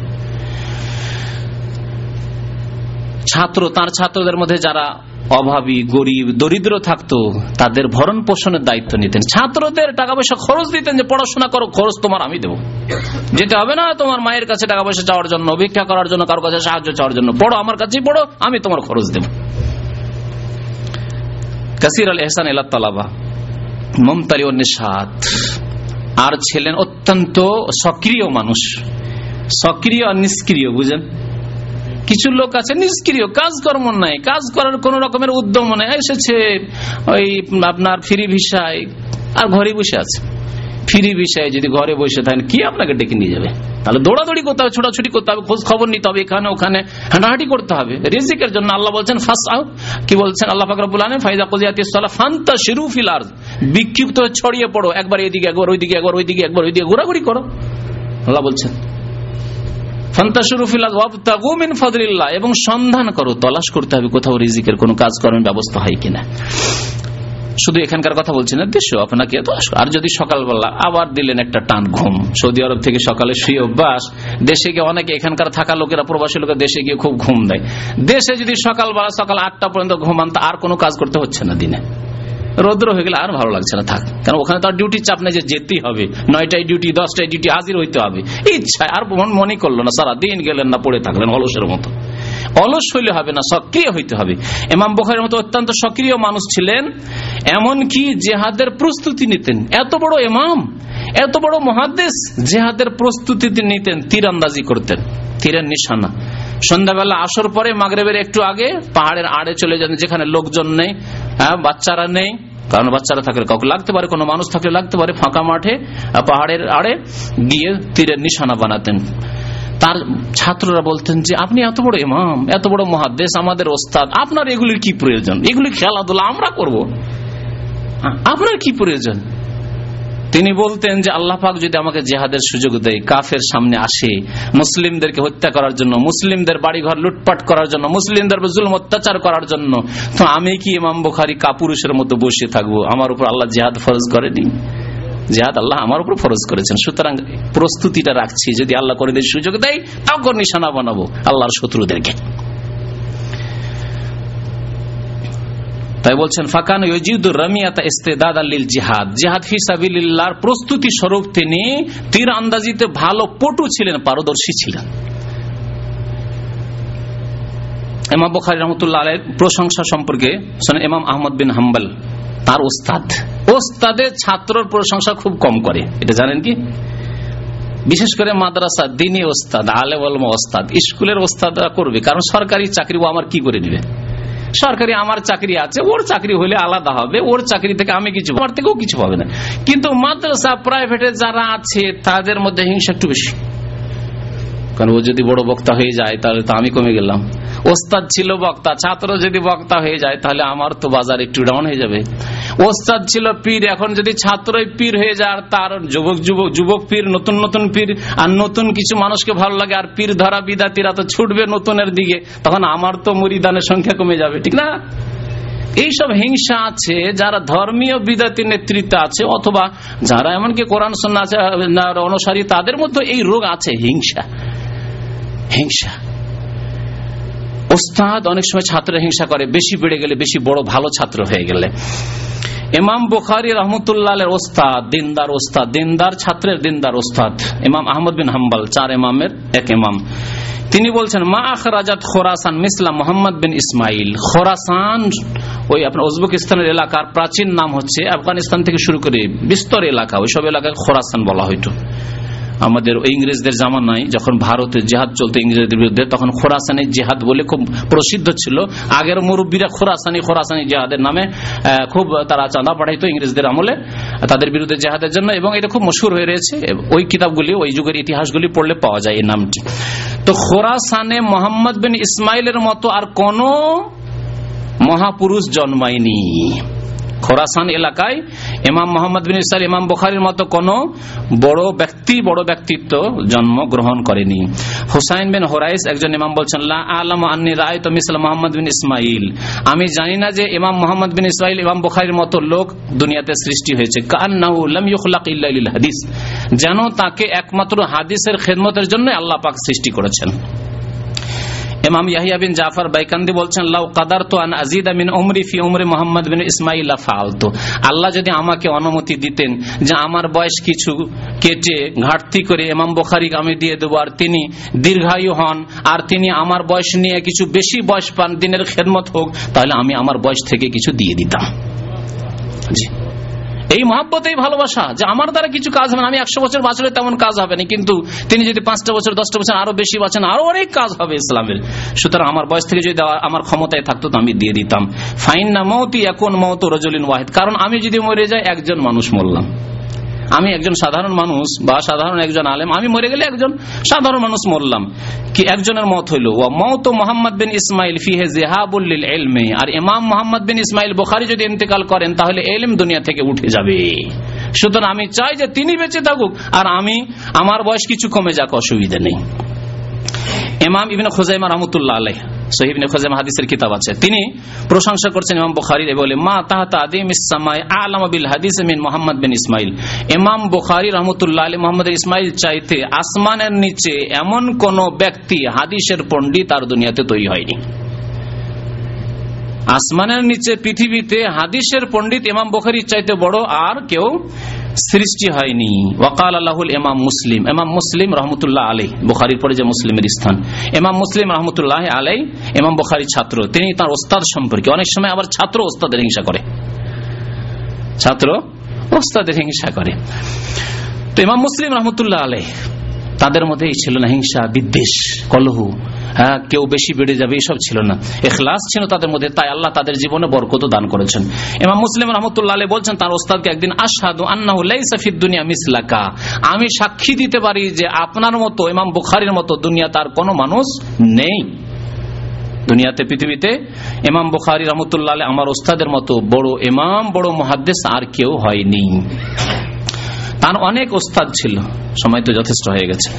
ছাত্র, তার ছাত্রদের মধ্যে যারা অভাবী, গরিব, দরিদ্র থাকতো, তাদের ভরণ পোষণের দায়িত্ব নিতেন। ছাত্রদের টাকা পয়সা খরচ দিতেন যে, পড়াশোনা করো, খরচ তোমার আমি দেবো। যেতে হবে না, তোমার মায়ের কাছে টাকা পয়সা চাওয়ার জন্য, ভিক্ষা করার জন্য, কারও কাছে সাহায্য চাওয়ার জন্য। পড়ো, আমার কাছেই পড়ো, আমি তোমার খরচ দেবো। কাসির আল এহসান এলা তালাবা, মমতালি সাত আর ছিলেন অত্যন্ত সক্রিয় মানুষ, সক্রিয় আর নিষ্ক্রিয়, বুঝেন? কিছু লোক আছে নিষ্ক্রিয়, কাজকর্ম নাই, কাজ করার কোন রকমের উদ্যম নেই, এসেছে ওই আপনার ফিরি ভিসায়, আর ঘরে বসে আছে। ফ্রি বিষয়ে যদি ঘরে বসে থাকেন, কি আপনাকে ডেকে নিয়ে যাবে? তাহলে দৌড়াদৌড়ি করতে হবে, ছোটাছুটি করতে হবে খোঁজ খবর নিতে হবে এখানে, ওখানে, হাঁটাহাঁটি করতে হবে। রিজিকের জন্য আল্লাহ বলছেন ফাঁস কি বলছেন? আল্লাহ ফাকরাবুল আলম ফাইজা কজিয়াতিসাল্লাহ ফান্তা শিরুফিল আর বিক্ষিপ্ত ছড়িয়ে পড়ো, একবার এদিকে, একবার ওইদিকে একবার ওইদিকে একবার ওইদিকে, ঘোরাঘুরি করো। আল্লাহ বলছেন এবং সন্ধান করো, তলাশ করতে হবে, কোথাও রিজিকের কোন কাজ করার ব্যবস্থা হয় কিনা। শুধু এখানকার কথা বলছি না, দেশ আপনাকে আর যদি সকালবেলা আবার দিলেন একটা টান ঘুম, সৌদি আরব থেকে সকালে শুয়ে অভ্যাস, দেশে গিয়ে অনেকে এখানকার থাকা লোকেরা, প্রবাসী লোকের দেশে গিয়ে খুব ঘুম দেয়। দেশে যদি সকালবেলা সকাল আটটা পর্যন্ত ঘুমান, তা আর কোনো কাজ করতে হচ্ছে না দিনে। রৌদ্র হয়ে গেলে আর ভালো লাগছে না, থাক। কারণ ওখানে তো আর ডিউটি চাপ নেই যে যেতেই হবে। নয়টায় ডিউটি দশটায় ডিউটি হাজির হইতে হবে। ইচ্ছা আর মনে করল না সারা দিন গেলেন না, পড়ে থাকলেন অলসের মতো। অলস হইলে হবে না সক্রিয় হইতে হবে। এমাম বোখারের মতো অত্যন্ত সক্রিয় মানুষ ছিলেন এমন কি জেহাদের প্রস্তুতি নিতেন। এত বড় এমাম এত বড় মহাদেশ জেহাদের প্রস্তুতি নিতেন তীরান্দাজি করতেন তীরের নিশানা। সন্ধ্যাবেলা আসর পরে মাগরেবের একটু আগে পাহাড়ের আড়ে চলে যান যেখানে লোকজন নেই হ্যাঁ, বাচ্চারা নেই কারণ বাচ্চারা থাকলে কাউকে লাগতে পারে কোনো মানুষ থাকলে লাগতে পারে ফাঁকা মাঠে পাহাড়ের আড়ে গিয়ে তীরের নিশানা বানাতেন। তার ছাত্ররা বলতেন যে, আপনি এত বড় ইমাম, এত বড় মহাদেশ আমাদের ওস্তাদ, আপনার এগুলির কি প্রয়োজন? এগুলি খেলাধুলা আমরা করব। আপনার কি প্রয়োজন? তিনি বলতেন যে, আল্লাহ পাক যদি আমাকে জেহাদের সুযোগ দেয়, কাফের সামনে আসে, মুসলিমদেরকে হত্যা করার জন্য, মুসলিমদের বাড়িঘর লুটপাট করার জন্য, মুসলিমদের জুল অত্যাচার করার জন্য, তো আমি কি ইমাম বুখারি কাপুরুষের মতো বসে থাকব? আমার উপর আল্লাহ জেহাদ ফরজ করেনি। জেহাদ আল্লাহ আমার উপর ফরজ করেছেন। সুতরাং প্রস্তুতিটা রাখছি। যদি আল্লাহ করে সুযোগ দেয় তখন নিশানা বানাবো। আল্লাহর শত্রুদেরকে। তাই বলছেন, ফাকান জিহাদ। জিহাদ ফিসাবিল্লাহর প্রস্তুতি স্বরূপ তিনি তীর আন্দাজিতে ভালো পটু ছিলেন, পারদর্শী ছিলেন। এমাম বখারি রহমতুল্লাহ আলের প্রশংসা সম্পর্কে এমাম আহমদ বিন হাম্বাল। তার ওস্তাদ। ওস্তাদের ছাত্রর প্রশংসা খুব কম করে। এটা জানেন কি? বিশেষ করে মাদ্রাসা, দিনী ওস্তাদ আলে ওস্তাদ, স্কুলের ওস্তাদরা করবে। কারণ সরকারি চাকরি ও আমার কি করে নিবে সরকারি আমার চাকরি আছে, ওর চাকরি হলে আলাদা হবে, ওর চাকরি থেকে আমি কিছু, আমার থেকেও কিছু পাবে না। কিন্তু মাদ্রাসা, প্রাইভেটে যারা আছে, তাদের মধ্যে হিংসা একটু বেশি। কারণ ও যদি বড় বক্তা হয়ে যায়, তাহলে তো আমি কমে গেলাম। ওস্তাদ ছিল বক্তা, ছাত্র যদি বক্তা হয়ে যায়, তাহলে আমার তো বাজার একটু ডাউন হয়ে যাবে। ওস্তাদ ছিল পীর। এখন যদি ছাত্রই পীর হয়ে যায়, আর তার যুবক যুবক যুবক পীর, নতুন নতুন পীর, আর নতুন কিছু মানুষকে ভালো লাগে, আর পীর ধরা বিদাতিরা তো ছুটবে নতুনের দিকে, তখন আমার তো মরিদানের সংখ্যা কমে যাবে, ঠিক না? এইসব হিংসা আছে, যারা ধর্মীয় বিদাতি নেতৃত্ব আছে, অথবা যারা এমনকি কোরআন সন্না অনুসারী, তাদের মধ্যে এই রোগ আছে, হিংসা। হিংসা। ওস্তাদ অনেক সময় ছাত্র হিংসা করে, বেশি বেড়ে গেলে বেশি বড় ভালো ছাত্র হয়ে গেলে। ইমাম বুখারি রহমতুল্লাহ ওস্তাদ, দিনদার ওস্তাদ, দিনদার ছাত্রের দিনদার ওস্তাদ। ইমাম আহমদ বিন হাম্বাল, চার ইমামের এক ইমাম। তিনি বলছেন, মা আখ আখরাজাত খোরাসান মিসলাম মোহাম্মদ বিন ইসমাইল। খোরাসান ওই আপনার উজবেকিস্তানের এলাকার প্রাচীন নাম হচ্ছে আফগানিস্তান থেকে শুরু করে বিস্তর এলাকা, ওইসব এলাকায় খোরাসান বলা হইতো। আমাদের ইংরেজদের জামানায় যখন ভারতে জেহাদ চলতো ইংরেজদের বিরুদ্ধে, তখন খোরাসানি জেহাদ বলে খুব প্রসিদ্ধ ছিল। আগের মুরব্বীরা খোরাসানি খোরাসানি জেহাদের নামে খুব তারা চাঁদা পাঠাইতো ইংরেজদের আমলে, তাদের বিরুদ্ধে জেহাদের জন্য, এবং এটা খুব মশুর হয়ে রয়েছে। ওই কিতাবগুলি, ওই যুগের ইতিহাসগুলি পড়লে পাওয়া যায় এই নামটি। তো খোরাসানে মোহাম্মদ বিন ইসমাইলের মতো আর কোন মহাপুরুষ জন্মায়নি। খোরাসান এলাকায় ইমাম মোহাম্মদ বিন ইসাল ইমাম বখারির মতো কোন বড় ব্যক্তি, বড় ব্যক্তিত্ব জন্ম গ্রহণ করেনি। হুসাইন বিন হোরাইস একজন ইমাম বলছেন আলম আন্নি রায় তো মিসাল মোহাম্মদ বিন ইসমাইল আমি জানি না যে ইমাম মোহাম্মদ বিন ইসমাইল ইমাম বখারির মতো লোক দুনিয়াতে সৃষ্টি হয়েছে। হাদিস। যেন তাকে একমাত্র হাদিসের খেদমতের জন্য আল্লাহ পাক সৃষ্টি করেছেন। ইমাম ইয়াহিয়া বিন জাফর বাইকান্দি বলছেন, লাউ কাদার তো আন আজিদা মিন উমরি ফি উমরি মোহাম্মদ বিন ইসমাইল ফালতু আল্লাহ যদি আমাকে অনুমতি দিতেন যে আমার বয়স কিছু কেটে ঘাটতি করে এমাম বখারি আমি দিয়ে দেবো, আর তিনি দীর্ঘায়ু হন, আর তিনি আমার বয়স নিয়ে কিছু বেশি বয়স পান, দিনের খেদমত হোক, তাহলে আমি আমার বয়স থেকে কিছু দিয়ে দিতাম। জি। এই মহাব্বত, এই ভালোবাসা, যে আমার দ্বারা কিছু কাজ হবে আমি একশো বছর বাঁচলে তেমন কাজ হবে না, কিন্তু তিনি যদি পাঁচটা বছর, দশটা বছর, আরও বেশি বাঁচেন, আরও অনেক কাজ হবে ইসলামের। সুতরাং আমার বয়স থেকে যদি আমার ক্ষমতায় থাকতো তো আমি দিয়ে দিতাম। ফাইন না মৌতি এখন মত রজলিন ওয়াহিদ। কারণ আমি যদি মরে যাই, একজন মানুষ মরলাম। আমি একজন সাধারণ মানুষ বা সাধারণ একজন আলেম, আমি মরে গেলে একজন সাধারণ মানুষ মরলাম। কি একজনের মত হইল? ও মত মোহাম্মদ বিন ইসমাইল ফিহে জেহাবুল্লিল এলমে আর ইমাম মোহাম্মদ বিন ইসমাইল বোখারি যদি ইন্তেকাল করেন, তাহলে এলম দুনিয়া থেকে উঠে যাবে। সুতরাং আমি চাই যে তিনি বেঁচে থাকুক, আর আমি, আমার বয়স কিছু কমে যাক, অসুবিধা নেই। ইমাম ইবিন খোজাইমা রহমতুল্লাহ আলাই সহিবিন হাদিসের কিতাব আছে। তিনি প্রশংসা করছেন ইমাম বুখারীর বলে, মা আদিম ইসমাই বিল হাদিস মিন মোহাম্মদ বিন ইসমাইল। ইমাম বুখারী রহমতুল্লাহ আলী মোহাম্মদ ইসমাইল চাইতে আসমানের নিচে এমন কোন ব্যক্তি হাদিসের পণ্ডিত আর দুনিয়াতে তৈরি হয়নি। আসমানের নিচে পৃথিবীতে হাদিসের পণ্ডিত ইমাম বখারির চাইতে বড় আর কেউ সৃষ্টি হয়নি। ওয়াকাল আল্লাহুল এমাম মুসলিম। এমাম মুসলিম রহমতুল্লাহ আলাই বুখারির পরে যে মুসলিমের স্থান। এমাম মুসলিম রহমতুল্লাহ আলাই এমাম বুখারির ছাত্র। তিনি তার ওস্তাদ সম্পর্কে। অনেক সময় আবার ছাত্র ওস্তাদের হিংসা করে। ছাত্র ওস্তাদের হিংসা করে। তো এমাম মুসলিম রহমতুল্লাহ আলাই তাদের মধ্যে এই ছিল না হিংসা, বিদ্বেষ, কলহ হ্যাঁ কেউ বেশি বেড়ে যাবে, এসব ছিল না। এখলাস ছিল তাদের মধ্যে, তাই আল্লাহ তাদের জীবনে বরকত দান করেছেন। এমাম মুসলিম রহমতুল্লাহ বলছেন, তার ওস্তাদকে একদিন আসাদু দুনিয়া মিসলাকা। আমি সাক্ষী দিতে পারি যে আপনার মতো, ইমাম বুখারির মতো দুনিয়া তার কোনো মানুষ নেই। দুনিয়াতে, পৃথিবীতে এমাম বুখারি রহমতুল্লাহ আমার ওস্তাদের মতো বড় এমাম বড় মহাদ্দেশ আর কেউ হয়নি। তার অনেক ওস্তাদ ছিল। সময় তো যথেষ্ট হয়ে গেছে।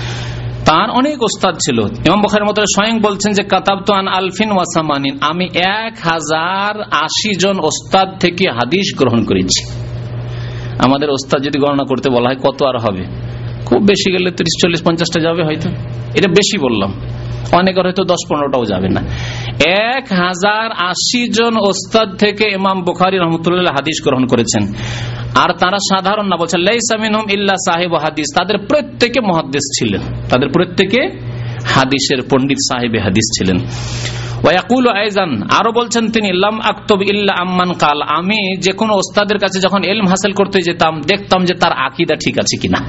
তার অনেক ওস্তাদ ছিল। ইমাম বখারের মতো স্বয়ং বলছেন যে কাতাব তো আন আলফিন ওয়াসামানিন আমি এক হাজার আশি জন ওস্তাদ থেকে হাদিস গ্রহণ করেছি। আমাদের ওস্তাদ যদি গণনা করতে বলা হয় কত আর হবে? খুব বেশি গেলে ত্রিশ, চল্লিশ, পঞ্চাশটা যাবে হয়তো। এটা বেশি বললাম। অনেকের হয়তো দশ পনেরোটাও যাবে না। এক হাজার আশি জন ওস্তাদ থেকে ইমাম বুখারি রহমতুল্লাহ হাদিস গ্রহণ করেছেন। আর তারা সাধারণ না, বলছেন লাইসামিনহম ইল্লা সাহেব হাদিস। তাদের প্রত্যেকে মহাদিস ছিলেন। তাদের প্রত্যেকে হাদিসের পণ্ডিত সাহেবে হাদিস ছিলেন। আরও বলছেন তিনি আক্তব ইল্লা আম্মান কাল। আমি যে কোনো ওস্তাদের কাছে যখন এলম হাসিল করতে যেতাম, দেখতাম যে তার আকিদা ঠিক আছে কিনা।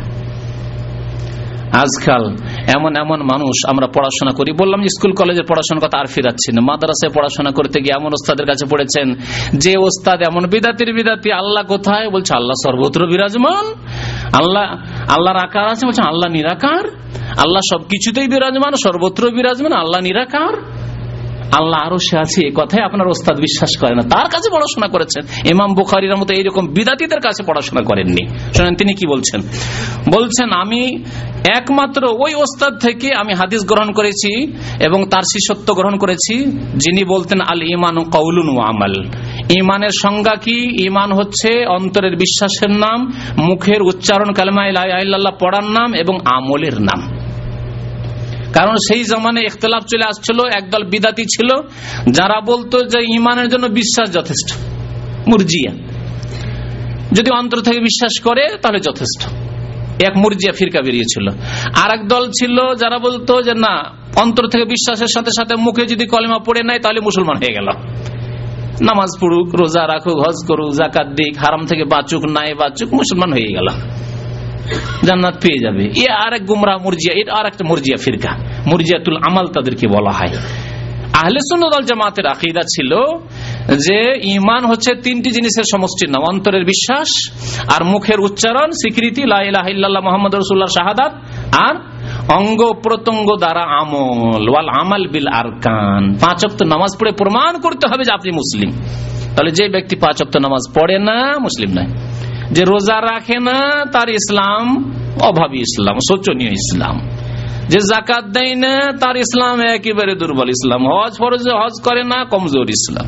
আজকাল এমন এমন মানুষ আমরা পড়াশোনা করি। বললাম স্কুল, কলেজের পড়াশোনার কথা আর ফিরাচ্ছি না। মাদ্রাসায় পড়াশোনা করতে গিয়ে এমন ওস্তাদের কাছে পড়েছেন, যে ওস্তাদ এমন বিদাতির বিদাতি, আল্লাহ কোথায়? বলছে, আল্লাহ সর্বত্র বিরাজমান। আল্লাহ, আল্লাহর আকার আছে। বলছে, আল্লাহ নিরাকার। আল্লাহ সবকিছুতেই বিরাজমান, সর্বত্র বিরাজমান, আল্লাহ নিরাকার। আল্লাহ আরও সে আছে, এ কথাই আপনার ওস্তাদ বিশ্বাস করে না। তার কাছে পড়াশোনা করেছেন। ইমাম বুখারির মতো এইরকম বিদাতিদের কাছে পড়াশোনা করেননি। শোনেন, তিনি কি বলছেন? বলছেন, আমি একমাত্র ওই ওস্তাদ থেকে আমি হাদিস গ্রহণ করেছি এবং তার শিষ্যত্ব গ্রহণ করেছি, যিনি বলতেন, আল ইমান কৌলুন আমাল। ইমানের সংজ্ঞা কি? ইমান হচ্ছে অন্তরের বিশ্বাসের নাম, মুখের উচ্চারণ কালমা পড়ার নাম এবং আমলের নাম। কারণ সেই জমানে ইখতলাফ চলে আসছিল, একদল বিদাতি ছিল, যারা বলতো যে ইমানের জন্য বিশ্বাস যথেষ্ট, মুরজিয়া। যদি অন্তর থেকে বিশ্বাস করে, তাহলে যথেষ্ট। এক মুরজিয়া ফিরকা বেরিয়েছিল। আর এক দল ছিল যারা বলতো যে না, অন্তর থেকে বিশ্বাসের সাথে সাথে মুখে যদি কলেমা পড়ে নেয় তাহলে মুসলমান হয়ে গেল। নামাজ পড়ুক, রোজা রাখুক, হজ করুক জাকাত দিক, হারাম থেকে বাঁচুক, নাই বাঁচুক, মুসলমান হয়ে গেল। জান্নাত পেয়ে যাবে। এ আর এক গুমরা মুরজিয়া, এর আর একটা মুরজিয়া ফিরকা। মুরজিয়াতুল আমাল তাদেরকে বলা হয়। আহলে সুন্নদল জামাতের আকিদা ছিল যে ইমান হচ্ছে তিনটি জিনিসের সমষ্টির নাম, অন্তরের বিশ্বাস আর মুখের উচ্চারণ, স্বীকৃতি লাহ মোহাম্মদ রসুল্লাহ শাহাদাত আর অঙ্গ প্রত্যঙ্গ দ্বারা আমল, ওয়াল আমাল বিল আরকান। পাঁচ অক্ত নামাজ পড়ে প্রমাণ করতে হবে যে আপনি মুসলিম। তাহলে যে ব্যক্তি পাঁচ অক্ত নামাজ পড়ে না, মুসলিম নয়। যে রোজা রাখে না, তার ইসলাম অভাবী ইসলাম, শোচনীয় ইসলাম। যে জাকাত দেয় না, তার ইসলাম একেবারে দুর্বল ইসলাম। হজ ফরজে, হজ করে না, কমজোর ইসলাম।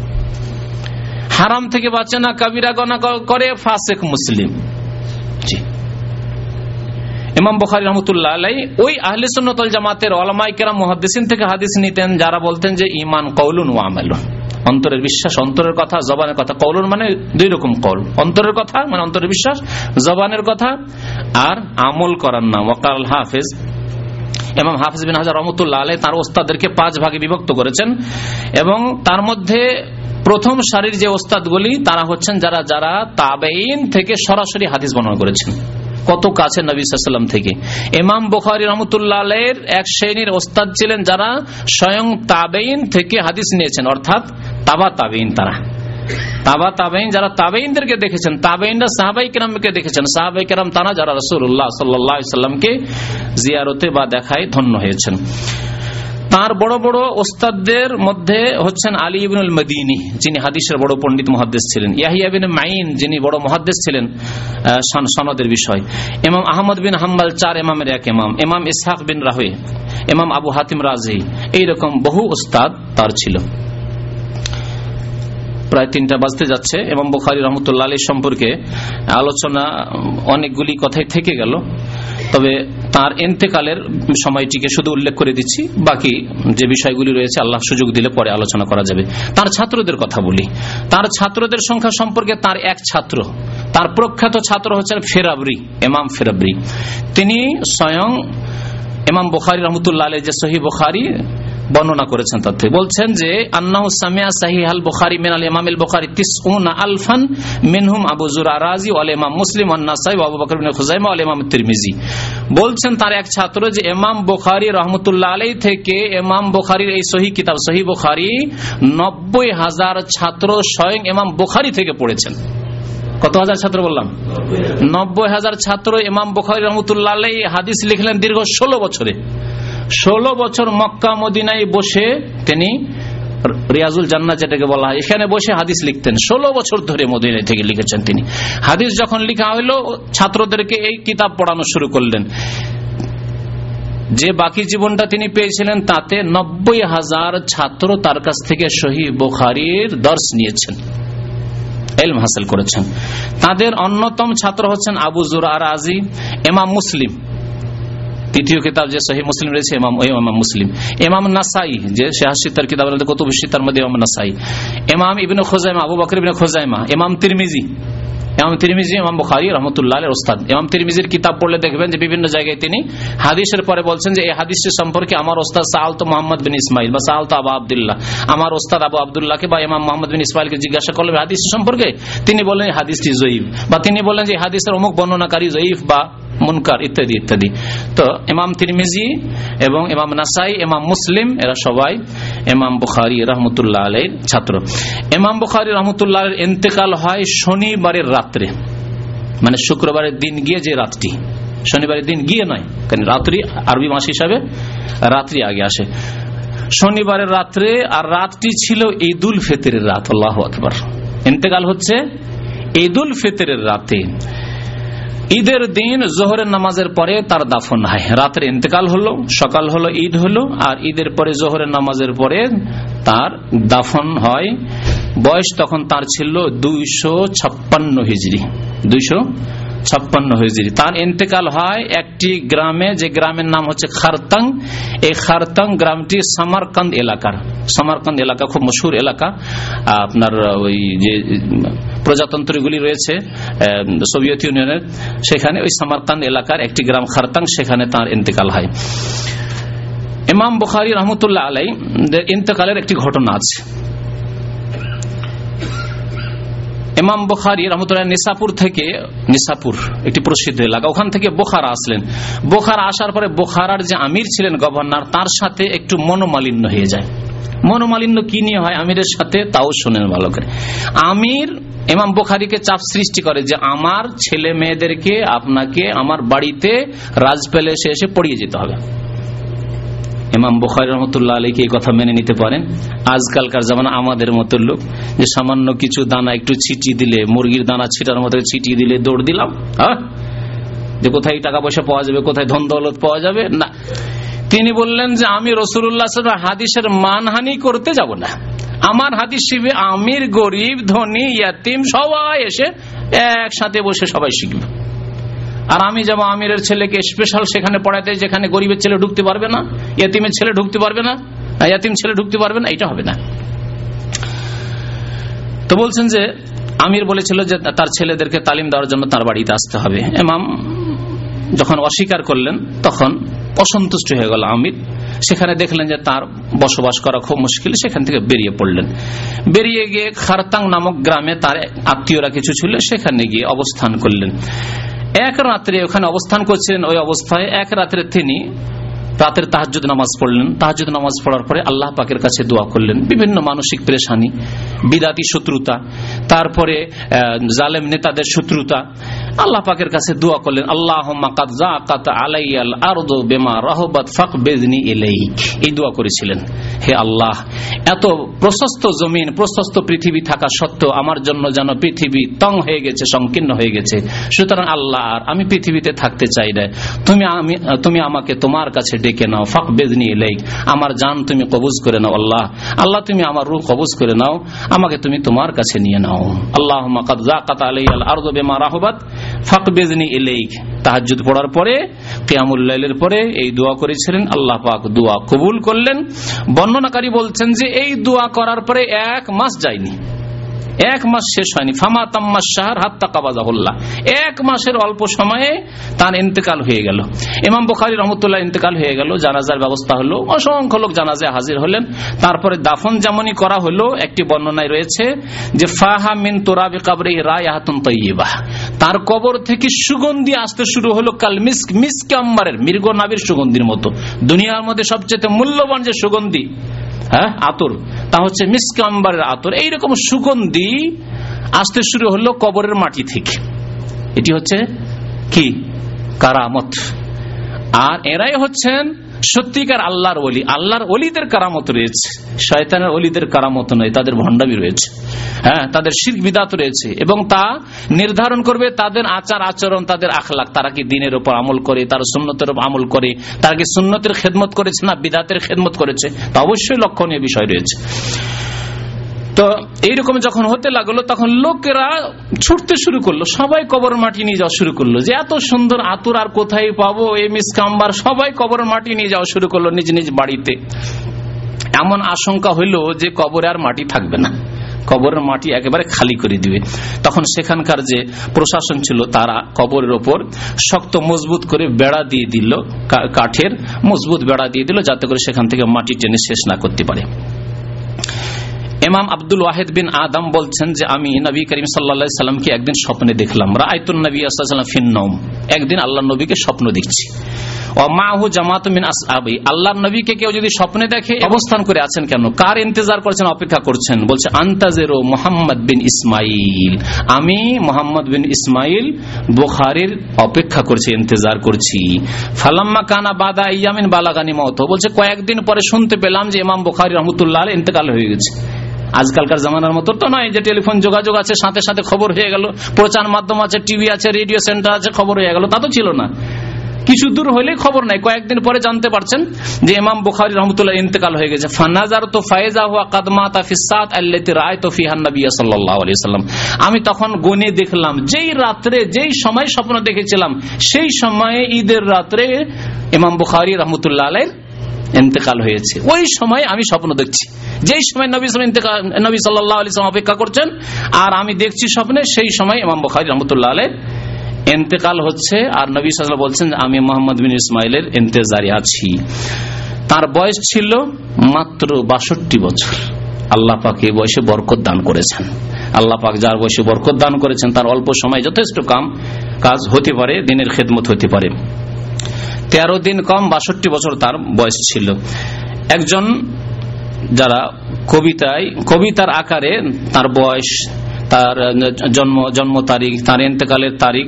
হারাম থেকে বাঁচে না, কাবিরা গনা করে, ফাসেক মুসলিম। ইমাম বখারি রহমতুল্লাহ আলাই ওই আহলে সুন্নতল জামাতের ওলামাই কেরাম, মুহাদ্দিসিন থেকে হাদিস নিতেন, যারা বলতেন যে ইমান কৌলুন ও আমালুন। অন্তরের বিশ্বাস, অন্তরের কথা, জবানের কথা। কৌলুন মানে দুই রকম কৌল। অন্তরের কথা মানে অন্তরের বিশ্বাস, জবানের কথা আর আমল করার নাম। ওকাল হাফেজ এবং হাফিজ বিন হাজার রহমতুল্লাহ আলাই তার ওস্তাদেরকে পাঁচ ভাগে বিভক্ত করেছেন এবং তার মধ্যে প্রথম সারির যে ওস্তাদগুলি তারা হচ্ছেন যারা যারা তাবেইন থেকে সরাসরি হাদিস বর্ণনা করেছেন। কত কাছে নবী সাল্লাম থেকে। এমাম বুখারি রহমতুল্লাহ এর এক শ্রেণির ওস্তাদ ছিলেন যারা স্বয়ং তাবেইন থেকে হাদিস নিয়েছেন, অর্থাৎ তাবা তাবেইন তারা। তাবা তাবেইন যারা তাবেইনদেরকে দেখেছেন তাবেইনরা সাহাবাই কেরামকে দেখেছেন। সাহাবাই কেরাম তারা যারা রসুল্লাহ সাল্লামকে জিয়ারতে বা দেখায় ধন্য হয়েছেন। তার বড় বড় ওস্তাদদের মধ্যে হচ্ছেন আলী ইবিনুল মদিনী, যিনি হাদিসের বড় পণ্ডিত মহাদ্দেশ ছিলেন। ইয়াহিয়া বিন মাইন যিনি বড় মহাদ্দেশ ছিলেন সনদের বিষয়। এমাম আহমদ বিন হাম্বাল চার এমামের এক এমাম এমাম ইসহাক বিন রাহে এমাম আবু হাতিম রাজি, এইরকম বহু ওস্তাদ তার ছিল। প্রায় তিনটা বাজতে যাচ্ছে। এবং বুখারি রহমতুল্লাহ সম্পর্কে আলোচনা অনেকগুলি কথাই থেকে গেল। তবে তার এন্তেকালের সময়টিকে শুধু উল্লেখ করে দিচ্ছি। বাকি যে বিষয়গুলি রয়েছে, আল্লাহ সুযোগ দিলে পরে আলোচনা করা যাবে। তার ছাত্রদের কথা বলি। তার ছাত্রদের সংখ্যা সম্পর্কে তার এক ছাত্র, তার প্রখ্যাত ছাত্র হচ্ছেন ফেরাবরি, এমাম ফেরাবরি। তিনি স্বয়ং এমাম বুখারি রহমতুল্লাহ যে সহি বুখারি বর্ণনা করেছেন তাতে বলছেন যে, আন্নাহু সামিয়া সাহি আল বুখারি আল ইমাম মিনহুম আবু ইমাম মুসলিম আবু বকর ইমাম তিরমিজি। বলছেন তার এক ছাত্র যে, ইমাম বুখারী রাহমাতুল্লাহ আলাইহি থেকে ইমাম বুখারীর এই সহি কিতাব, সহি বুখারী 90 হাজার ছাত্র স্বয়ং ইমাম বুখারী থেকে পড়েছেন। কত হাজার ছাত্র বললাম? নব্বই হাজার ছাত্র ইমাম বুখারী রহমতুল্লাহ হাদিস লিখলেন দীর্ঘ ষোলো বছরে। ষোলো বছর মক্কা মদিনায় বসে তিনি রিয়াজুল জান্না যেটাকে বলা হয়, এখানে বসে হাদিস লিখতেন। ষোলো বছর ধরে মদিনায় থেকে লিখেছেন তিনি। হাদিস যখন লিখা হইল, ছাত্রদেরকে এই কিতাব পড়ানো শুরু করলেন। যে বাকি জীবনটা তিনি পেয়েছিলেন, তাতে নব্বই হাজার ছাত্র তার কাছ থেকে শহীদ বুখারির দর্শ নিয়েছেন। এলম হাসিল করেছেন। তাদের অন্যতম ছাত্র হচ্ছেন আবু আর আজি এমাম মুসলিম। তৃতীয় কিতাব যে সহি মুসলিম রয়েছে মুসলিম। এমাম নাসাই, যে শেহাসিতার কিতাব কত তার মধ্যে এমাম নাসাই। এমাম ইবিন খোজাইমা, আবু বকর ইবিন খোজাইমা এমাম তিরমিজি। এমাম তিরমিজি এমাম বুখারি রহমতুল্লাহ ওস্তাদ এমাম তিরমিজির কিতাব পড়লে দেখবেন যে বিভিন্ন জায়গায় তিনি হাদিসের পরে বলছেন যে এই হাদিসটি সম্পর্কে আমার ওস্তাদ সাহালতো মোহাম্মদ বিন ইসমাইল বা সাহালতো আবু আবদুল্লাহ। আমার ওস্তাদ আবু আবদুল্লাহকে বা এমাম মোহাম্মদ বিন ইসমাইলকে জিজ্ঞাসা করলেন হাদিস সম্পর্কে তিনি বলেন হাদিসটি জয়ীফ। বা তিনি বলেন যে হাদিসের অমুক বর্ণনাকারী জয়ীফ বা মুনকার ইত্যাদি ইত্যাদি। তো ইমাম তিরমিজি এবং ইমাম নাসাই, ইমাম মুসলিম, এরা সবাই ইমাম বুখারি রহমতুল্লাহ আলের ছাত্র। ইমাম বুখারি রহমতুল্লাহ আলের ইন্তেকাল হয় শনিবারের রাত্রে। মানে শুক্রবারের দিন গিয়ে যে রাতটি। শনিবারের দিন গিয়ে নয়, কারণ রাত্রি আরবি মাস হিসাবে রাত্রি আগে আসে। শনিবারের রাত্রে আর রাতটি ছিল ঈদুল ফেতরের রাত, আল্লাহ আকবর। ইন্তেকাল হচ্ছে ঈদুল ফেতরের রাতে। ঈদের দিন জোহরের নামাজের পরে তার দাফন হয়। রাতের ইন্তেকাল হলো, সকাল হলো, ঈদ হলো, আর ঈদের পরে জোহরের নামাজের পরে তার দাফন হয়। বয়স তখন তার ছিল দুইশো ছাপ্পান্ন হিজড়ি। দুইশো ছাপ্পান্ন হিজড়ি তার ইন্তেকাল হয় একটি গ্রামে, যে গ্রামের নাম হচ্ছে খারতাং। এই খারতাং গ্রামটি সামারকান্দ এলাকার। সামারকান্দ এলাকা খুব মশহুর এলাকা। আপনার ওই যে প্রজাতন্ত্রগুলি রয়েছে সোভিয়েত ইউনিয়নের, সেখানে ওই সামারকান্দ এলাকার একটি গ্রাম খারতাং, সেখানে তার ইন্তেকাল হয়। ইমাম বুখারি রহমতুল্লাহ আলাই ইন্তেকালের একটি ঘটনা আছে। ইমাম বুখারি রহমতুল্লাহ নিসাপুর থেকে, নিসাপুর, একটি প্রসিদ্ধ এলাকা, ওখান থেকে বোখারা আসলেন। বোখারা আসার পরে বোখারার যে আমির ছিলেন গভর্নর, তার সাথে একটু মনোমালিন্য হয়ে যায়। মনোমালিন্য কি নিয়ে হয় আমিরের সাথে? তাও শোনেন ভালো করে। আমির, ইমাম বোখারিকে চাপ সৃষ্টি করে যে আমার ছেলে মেয়েদেরকে আপনাকে আমার বাড়িতে রাজ প্যালেসে এসে পড়িয়ে যেতে হবে। ইমাম বুখারি রহমতুল্লাহ আলীকে এই কথা মেনে নিতে পারেন। আজকালকার যেমন আমাদের মতো লোক, যে সামান্য কিছু দানা একটু ছিটিয়ে দিলে, মুরগির দানা ছিটার মতো ছিটিয়ে দিলে দৌড় দিলাম হ্যাঁ? যে কোথায় টাকা পয়সা পাওয়া যাবে, কোথায় ধন দৌলত পাওয়া যাবে? না। তিনি বললেন যে, আমি রসুল্লাহ হাদিসের মানহানি করতে যাব না। আমার হাদিস শিবে আমির, গরিব, ধনী, ইয়াতিম সবাই এসে একসাথে বসে সবাই শিখবে। আর আমি যাব আমিরের ছেলেকে স্পেশাল সেখানে পড়াতে, যেখানে গরিবের ছেলে ঢুকতে পারবে না, ইয়াতিমের ছেলে ঢুকতে পারবে না ইয়াতিম ছেলে ঢুকতে পারবে না এটা হবে না। তো বলছেন যে, আমির বলেছিল যে তার ছেলেদেরকে তালিম দেওয়ার জন্য তার বাড়িতে আসতে হবে। এমাম যখন অস্বীকার করলেন, তখন অসন্তুষ্ট হয়ে গেল আমির। সেখানে দেখলেন যে তার বসবাস করা খুব মুশকিল, সেখান থেকে বেরিয়ে পড়লেন। বেরিয়ে গিয়ে খারতাং নামক গ্রামে তার আত্মীয়রা কিছু ছিল, সেখানে গিয়ে অবস্থান করলেন। এক রাত্রে ওখানে অবস্থান করছিলেন ওই অবস্থায় এক রাত্রে তিনি রাতের তাহাজুদ নামাজ পড়লেন। তাহাজুদ নামাজ পড়ার পরে আল্লাহ পাকের কাছে দোয়া করলেন। বিভিন্ন মানসিক পরেশানি, বিদাতি শত্রুতা, তারপরে জালেম নেতাদের শত্রুতা। আল্লাহ পাকের কাছে দোয়া করলেন আল্লাহ আলাইয়াল আরদ বেমা বেদনি এই দোয়া করেছিলেন, হে আল্লাহ, এত প্রশস্ত জমিন, প্রশস্ত পৃথিবী থাকা সত্ত্বেও আমার জন্য যেন পৃথিবী তং হয়ে গেছে, সংকীর্ণ হয়ে গেছে। সুতরাং আল্লাহ, আর আমি পৃথিবীতে থাকতে চাই না। তুমি আমি, তুমি আমাকে তোমার কাছে নাও, ফাঁক বেদনি এলেইক আমার জান তুমি কবুজ করে নাও, আল্লাহ। আল্লাহ, তুমি আমার রূপ কবুজ করে নাও, আমাকে তুমি তোমার কাছে নিয়ে নাও। আল্লাহ তাহাজুদ পড়ার পরে কেয়ামুল্লাইলের পরে এই দোয়া করেছিলেন, আল্লাহ পাক দোয়া কবুল করলেন। বর্ণনাকারী বলছেন যে, এই দোয়া করার পরে এক মাস যায়নি। এক মাস শেষ হয়নি। ফামা তাম্মা শাহর হাত্তা কাবাজাহুল্লাহ এক মাসের অল্প সময়ে তার ইন্তেকাল হয়ে গেল। ইমাম বখারি রহমতুল্লাহ ইন্তেকাল হয়ে গেল, জানাজার ব্যবস্থা হলো। অসংখ্য লোক জানাজায় হাজির হলেন। তারপরে দাফন যেমনই করা হলো, একটি বর্ণনায় রয়েছে যে, ফাহা মিন তোরাবি কাবরে রায় আহাতুন তৈবাহ তার কবর থেকে সুগন্ধি আসতে শুরু হলো কাল মিস্ক, মিসকে আম্বারের মৃগ নাবির সুগন্ধির মতো। দুনিয়ার মধ্যে সবচেয়ে মূল্যবান যে সুগন্ধি হ্যাঁ? আতর। তা হচ্ছে মিসকাম্বারের আতর। এইরকম সুগন্ধি আসতে শুরু হলো কবরের মাটি থেকে। এটি হচ্ছে কি? কারামত। আর এরাই হচ্ছেন সত্যিকার আল্লাহর অলি আল্লাহর অলিদের কারামত রয়েছে। শয়তানের অলিদের কারামত নয়, তাদের ভণ্ডামি রয়েছে। হ্যাঁ তাদের শির বিদাত রয়েছে। এবং তা নির্ধারণ করবে তাদের আচার, আচরণ, তাদের আখলাখ। তারা কি দিনের উপর আমল করে, তারা সুন্নতের উপর আমল করে, তারা কি সুন্নতের খেদমত করেছে না বিদাতের খেদমত করেছে? তা অবশ্যই লক্ষণীয় বিষয় রয়েছে। তো এইরকম যখন হতে লাগল, তখন লোকেরা ছুটতে শুরু করল। সবাই কবর মাটি নিয়ে যাওয়া শুরু করল। যে এত সুন্দর আতুর আর কোথায় পাবো, এই মিসকাম্বার সবাই কবর মাটি নিয়ে যাওয়া শুরু করল নিজ নিজ বাড়িতে। এমন আশঙ্কা হইল যে কবরে আর মাটি থাকবে না। কবরের মাটি একেবারে খালি করে দিবে। তখন সেখানকার যে প্রশাসন ছিল, তারা কবরের ওপর শক্ত মজবুত করে বেড়া দিয়ে দিল কাঠের মজবুত বেড়া দিয়ে দিল, যাতে করে সেখান থেকে মাটি টেনে শেষ না করতে পারে। এমাম আব্দুল ওয়াহেদ বিন আদম বলছেন যে আমি নবী করিম সাল্লামকে একদিন স্বপ্নে দেখলাম। রায়তুল নবী ফিন্নম একদিন আল্লাহ নবীকে স্বপ্ন দেখছি। আল্লাহ নবীকে কেউ যদি স্বপ্নে দেখে অবস্থান করে আছেন কেন? কার ইন্তজার করছেন, অপেক্ষা করছেন? বলছে, আন্তাজেরো মোহাম্মদ বিন ইসমাইল আমি মোহাম্মদ বিন ইসমাইল বুখারির অপেক্ষা করছি, ইন্তজার করছি। ফালাম্মা কানা বাদা ইয়ামিন বালাগানি মত বলছে, কয়েকদিন পরে শুনতে পেলাম যে ইমাম বুখারি রহমতুল্লাহ ইন্তেকাল হয়ে গেছে। আজকালকার জামানার মতো তো নয় যে টেলিফোন যোগাযোগ আছে, সাথে সাথে খবর হয়ে গেল। প্রচার মাধ্যম আছে, টিভি আছে, রেডিও সেন্টার আছে, খবর হয়ে গেল। তা তো ছিল না। কিছু দূর হলে খবর নাই। কয়েকদিন পরে জানতে পারছেন যে ইমাম বুখারি রহমতুল্লাহ ইন্তেকাল হয়ে গেছে। ফানাজার তো ফায়েজা হুয়া কাদমা তাফিসাত আল্লাতি রায় তো ফিহান নবী সাল্লাল্লাহু আলাইহি সাল্লাম। আমি তখন গনে দেখলাম, যেই রাত্রে, যেই সময় স্বপ্ন দেখেছিলাম, সেই সময়ে ঈদের রাত্রে ইমাম বুখারি রহমতুল্লাহ আলাইহির ইন্তেকাল হয়েছে। ওই সময় আমি স্বপ্ন দেখছি। যেই সময় নবী নবী সাল্লাহ আলিয়াম অপেক্ষা করছেন, আর আমি দেখছি স্বপ্নে, সেই সময় ইমাম বখারি রহমতুল্লাহ আলাই এন্তেকাল হচ্ছে, আর নবী সাল বলছেন, আমি মোহাম্মদ বিন ইসমাইলের এন্তেজারি আছি। তার বয়স ছিল মাত্র বাষট্টি বছর। আল্লাহ পাক এই বয়সে বরকত দান করেছেন। আল্লাহ পাক যার বয়সে বরকত দান করেছেন, তার অল্প সময় যথেষ্ট কাম, কাজ হতে পারে, দিনের খেদমত হতে পারে। তেরো দিন কম বাষট্টি বছর তার বয়স ছিল। একজন যারা কবিতায় কবিতার আকারে তার বয়স তার জন্ম জন্ম তারিখ, তার ইন্তেকালের তারিখ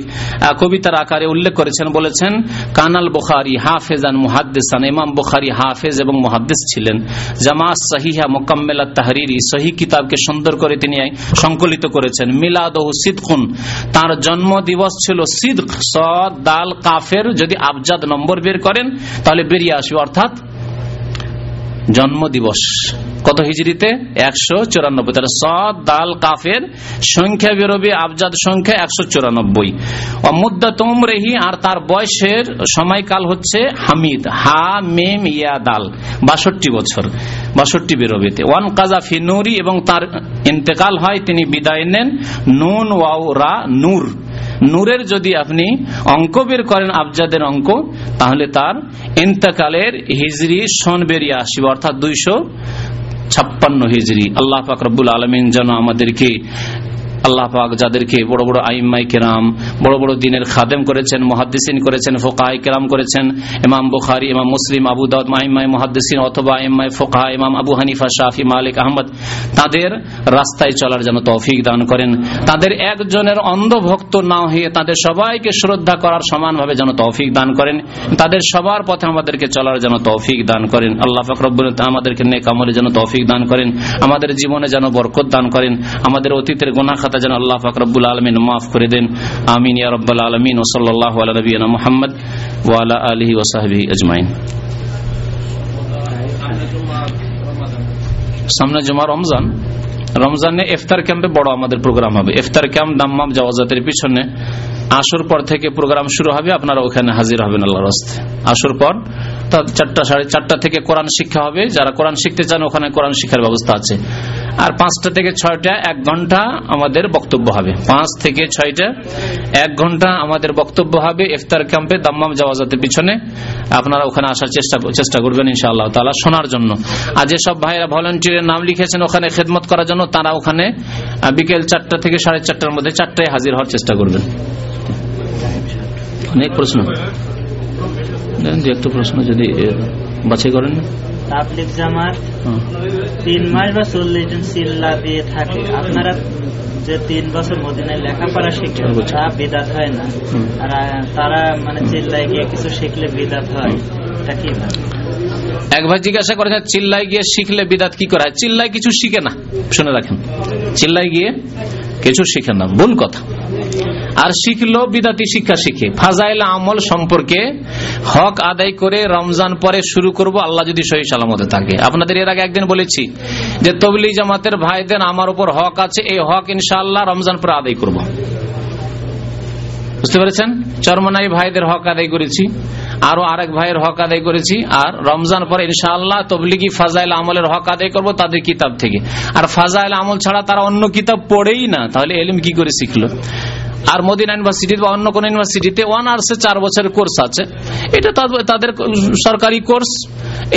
কবিতার আকারে উল্লেখ করেছেন, বলেছেন, কানাল বুখারি হাফেজান মুহাদ্দিসান ইমাম বুখারি হাফেজ এবং মুহাদ্দিস ছিলেন। জামাত সাহিহা মোকাম্মেলা তাহরিরি সহি কিতাবকে সুন্দর করে তিনি সংকলিত করেছেন। মিলাদ ও সিদ্কুন, তার জন্ম দিবস ছিল সিদ্ক সদ দাল, কাফের। যদি আবজাদ নম্বর বের করেন, তাহলে বেরিয়ে আসবে, অর্থাৎ জন্ম দিবস কত হিজড়িতে? একশো চুরানব্বই। তাহলে সদ, দাল, কাফের, সংখ্যা বেরোবে আবজাদ সংখ্যা একশো চুরানব্বই। মুদ্দাতম রেহি, আর তার বয়সের সময়কাল হচ্ছে হামিদ, হা, মেম, ইয়া, দাল, বাষট্টি বছর, বাষট্টি বেরোবে ওয়ান কাজা ফিনুরি এবং তার ইন্তেকাল হয়, তিনি বিদায় নেন, নুন ওয়াউ রা, নূর। নূরের যদি আপনি অঙ্ক বের করেন, আবজাদের অঙ্ক, তাহলে তার ইন্তকালের হিজরি সন বেরিয়ে আসবে, অর্থাৎ দুইশো ছাপ্পান্ন হিজড়ি আল্লাহ ফাকরবুল আলমিন যেন আমাদেরকে আল্লাহ পাক যাদেরকে বড় বড় আইম্মাই কেরাম, বড় বড় দিনের খাদেম করেছেন, মহাদ্দিসিন করেছেন ফোকাই কেরাম করেছেন, ইমাম বুখারি, ইমাম মুসলিম, আবু দাউদ মাইমাই মহাদ্দিসিন অথবা ইমাই ফোকা ইমাম আবু হানিফা শাহি মালিক, আহমদ, তাদের রাস্তায় চলার যেন তৌফিক দান করেন। তাদের একজনের অন্ধভক্ত না হয়ে তাদের সবাইকে শ্রদ্ধা করার সমানভাবে যেন তৌফিক দান করেন। তাদের সবার পথে আমাদেরকে চলার যেন তৌফিক দান করেন। আল্লাহ ফকরবুল আমাদেরকে নেক আমলে যেন তৌফিক দান করেন। আমাদের জীবনে যেন বরকত দান করেন। আমাদের অতীতের গোনা খাতা যেন আল্লাহ ফাকরুল আলমিন মাফ করে দেন। আমিন ইয়ারব্বাল আলমিন। ওসল্লাহ আলা নবীনা মোহাম্মদ ওয়ালা আলহি ওসাহাবি আজমাইন। সামনে জমা রমজান। রমজানে ইফতার ক্যাম্পে বড় আমাদের প্রোগ্রাম হবে। ইফতার ক্যাম্প দাম্মাম জাওয়াজাতের পিছনে। আসর পর থেকে প্রোগ্রাম শুরু হবে, আপনারা ওখানে হাজির হবেন আল্লাহর হস্তে আসর পর চারটা সাড়ে চারটা থেকে কোরআন শিক্ষা হবে, যারা কোরআন শিখতে চান ওখানে কোরআন শিক্ষার ব্যবস্থা আছে। আর পাঁচটা থেকে ছয়টা, এক ঘণ্টা আমাদের বক্তব্য হবে। পাঁচ থেকে ছয়টা, এক ঘণ্টা আমাদের বক্তব্য হবে ইফতার ক্যাম্পে দাম্মাম জাওয়াজাতের পিছনে। আপনারা ওখানে আসার চেষ্টা চেষ্টা করবেন ইনশাআল্লাহ তালা শোনার জন্য। আর যেসব ভাইরা ভলেন্টিয়ারের নাম লিখেছেন ওখানে খেদমত করার জন্য, তারা ওখানে বিকেল চারটা থেকে সাড়ে চারটার মধ্যে চারটায় হাজির হওয়ার চেষ্টা করবেন। অনেক প্রশ্ন। একটা প্রশ্ন যদি বাছাই করেন। তাবলিক জামাত তিন মাস বা চল্লিশ চিল্লা দিয়ে থাকে। আপনারা যে তিন বছর মদিনায় লেখাপড়া শিখে তা বিদাত হয় না। আর তারা মানে চিল্লায় গিয়ে কিছু শিখলে বিদাত হয়। এটা কি এক ভাই জিজ্ঞাসা করেছেন চিল্লাই গিয়ে শিখলে বিদাত কি করা হয়? চিল্লাই কিছু শিখে না। শুনে রাখেন। চিল্লাই গিয়ে কিছু শিখে না, ভুল কথা। আর শিখলো বিদাতি শিক্ষা শিখে। ফাজাইল আমল সম্পর্কে হক আদায় করে রমজান পরে শুরু করব, আল্লাহ যদি সহি সালামতে থাকে। আপনাদের এর আগে একদিন বলেছি যে তবলি জামাতের ভাইদের আমার উপর হক আছে, এই হক ইনশাআল্লাহ রমজান পরে আদায় করব। বুঝতে পেরেছেন? চরমনাই ভাইদের হক আদায় করেছি। আরও আরেক ভাইয়ের হক আদায় করেছি। আর রমজান পরে ইনশাআল্লাহ তবলিগি ফাজাইল আমলের হক আদায় করব তাদের কিতাব থেকে। আর ফাজাইল আমল ছাড়া তারা অন্য কিতাব পড়েই না, তাহলে এলিম কি করে শিখলো? আর মদিনা ইউনিভার্সিটি বা অন্য কোন ইউনিভার্সিটিতে অনার্সে চার বছরের কোর্স আছে। এটা তাদের সরকারি কোর্স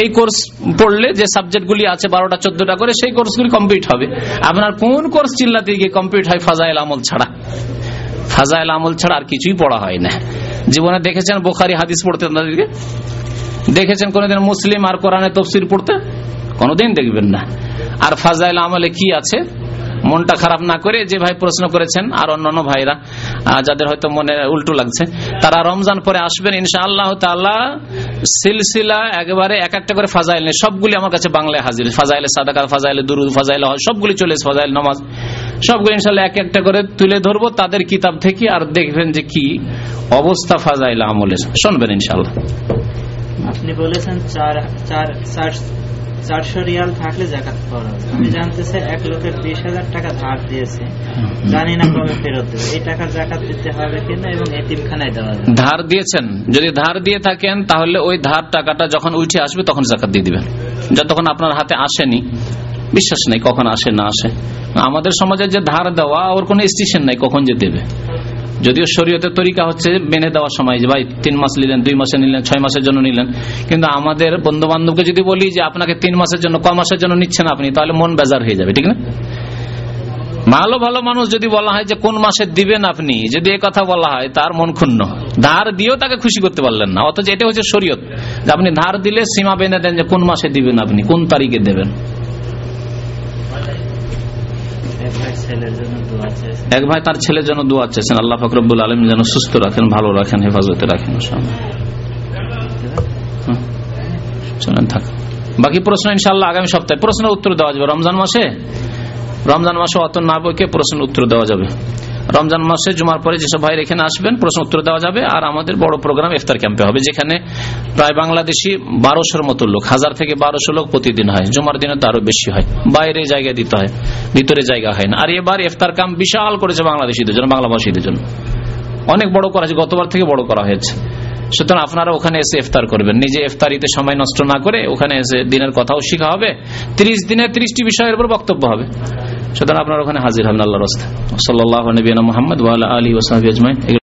এই কোর্স পড়লে যে সাবজেক্টগুলি আছে বারোটা, চোদ্দটা করে সেই কোর্সগুলি কমপ্লিট হবে। আপনার কোন কোর্স চিল্লাতে গিয়ে কমপ্লিট হয় ফাজাইল আমল ছাড়া? ফাজাইল আমল ছাড়া আর কিছুই পড়া হয় না। জীবনে দেখেছেন বোখারি হাদিস পড়তে তাদেরকে দেখেছেন কোনদিন মুসলিম আর কোরআনে তফসির পড়তে? কোনদিন দেখবেন না। আর ফাজাইল আমলে কি আছে? মনটা খারাপ না করে যে ভাই প্রশ্ন করেছেন আর অন্যান্য ভাইরা যাদের হয়তো মনে উল্টো লাগছে, তারা রমজান পরে আসবেন ইনশা আল্লাহ সিলসিলা একেবারে এক একটা করে ফাজাইল নেই সবগুলি আমার কাছে বাংলায় হাজির। ফাজাইলে সাদাকা, ফাজাইলে দুরুদ, ফাজাইলে সবগুলি চলে ফাজাইল, নামাজ। সবগুলো ইনশাল্লাহ এক একটা করে তুলে ধরবো তাদের কিতাব থেকে আর দেখবেন যে কি অবস্থা ফাজাইল আমলের শুনবেন ইনশাল্লাহ আপনি বলেছেন চার চার চারশো রিয়াল থাকলে জাকাত আমি জানতে চাই এক লোকের বিশ হাজার টাকা ধার দিয়েছে। জানি না কবে ফেরত দেবে। এই টাকার জাকাত দিতে হবে কিনা এবং এতিমখানায় দেওয়া যাবে? ধার দিয়েছেন। যদি ধার দিয়ে থাকেন তাহলে ওই ধার টাকাটা যখন উঠে আসবে তখন জাকাত দিয়ে দিবেন। যতক্ষণ আপনার হাতে আসেনি বিশ্বাস নেই কখন আসে, না আসে। আমাদের সমাজে যে ধার দেওয়া, ওর কোন স্টেশন নাই কখন যে দেবে। যদিও শরীয়তের তরিকা হচ্ছে বেঁধে দেওয়ার সময় যে, ভাই, তিন মাস নিলেন, দুই মাসে নিলেন, ছয় মাসের জন্য নিলেন। কিন্তু আমাদের বন্ধু বান্ধবকে যদি বলি যে, আপনাকে তিন মাসের জন্য, ক মাসের জন্য নিচ্ছেন আপনি? তাহলে মন বেজার হয়ে যাবে, ঠিক না? ভালো ভালো মানুষ যদি বলা হয় যে, কোন মাসে দিবেন আপনি? যদি এ কথা বলা হয়, তার মন ক্ষুণ্ণ। ধার দিয়েও তাকে খুশি করতে পারলেন না। অথচ এটা হচ্ছে শরীয়ত। আপনি ধার দিলে সীমা বেঁধে দেন যে, কোন মাসে দিবেন আপনি? কোন তারিখে দেবেন? এক ভাই তার ছেলের জন্য দোয়া চাইছেন আল্লাহ ফকরবুল আলম যেন সুস্থ রাখেন, ভালো রাখেন, হেফাজতে রাখেন বাকি প্রশ্ন ইনশাল্লাহ আগামী সপ্তাহে। প্রশ্নের উত্তর দেওয়া যাবে। রমজান মাসে? রমজান মাসে অত না বইকে প্রশ্নের উত্তর দেওয়া যাবে। রমজান মাসে জুমার পরে যেসব ভাইয়ের এখানে আসবেন, প্রশ্ন উত্তর দেওয়া যাবে। আর আমাদের বড় প্রোগ্রাম ইফতার ক্যাম্পে হবে, যেখানে প্রায় বাংলাদেশি বারোশোর মতো লোক, হাজার থেকে বারোশো লোক প্রতিদিন হয়। জুমার দিনে তো বেশি হয়। বাইরে জায়গা দিতে হয়, ভিতরে জায়গা হয় না। আর এবার ইফতার ক্যাম্প বিশাল করেছে বাংলাদেশিদের জন্য বাংলাভাষীদের জন্য। অনেক বড় করা হয়েছে, গতবার থেকে বড় করা হয়েছে। সুতরাং আপনারা ওখানে এসে ইফতার করবেন। নিজে ইফতারিতে সময় নষ্ট না করে ওখানে এসে দিনের কথাও শিখা হবে। ত্রিশ দিনে ত্রিশটি বিষয়ের উপর বক্তব্য হবে। সুতরাং আপনারা ওখানে হাজির হবেন আল্লাহ রস্তা সাল্লাহ নবীনা মোহাম্মদ আলী আজমাই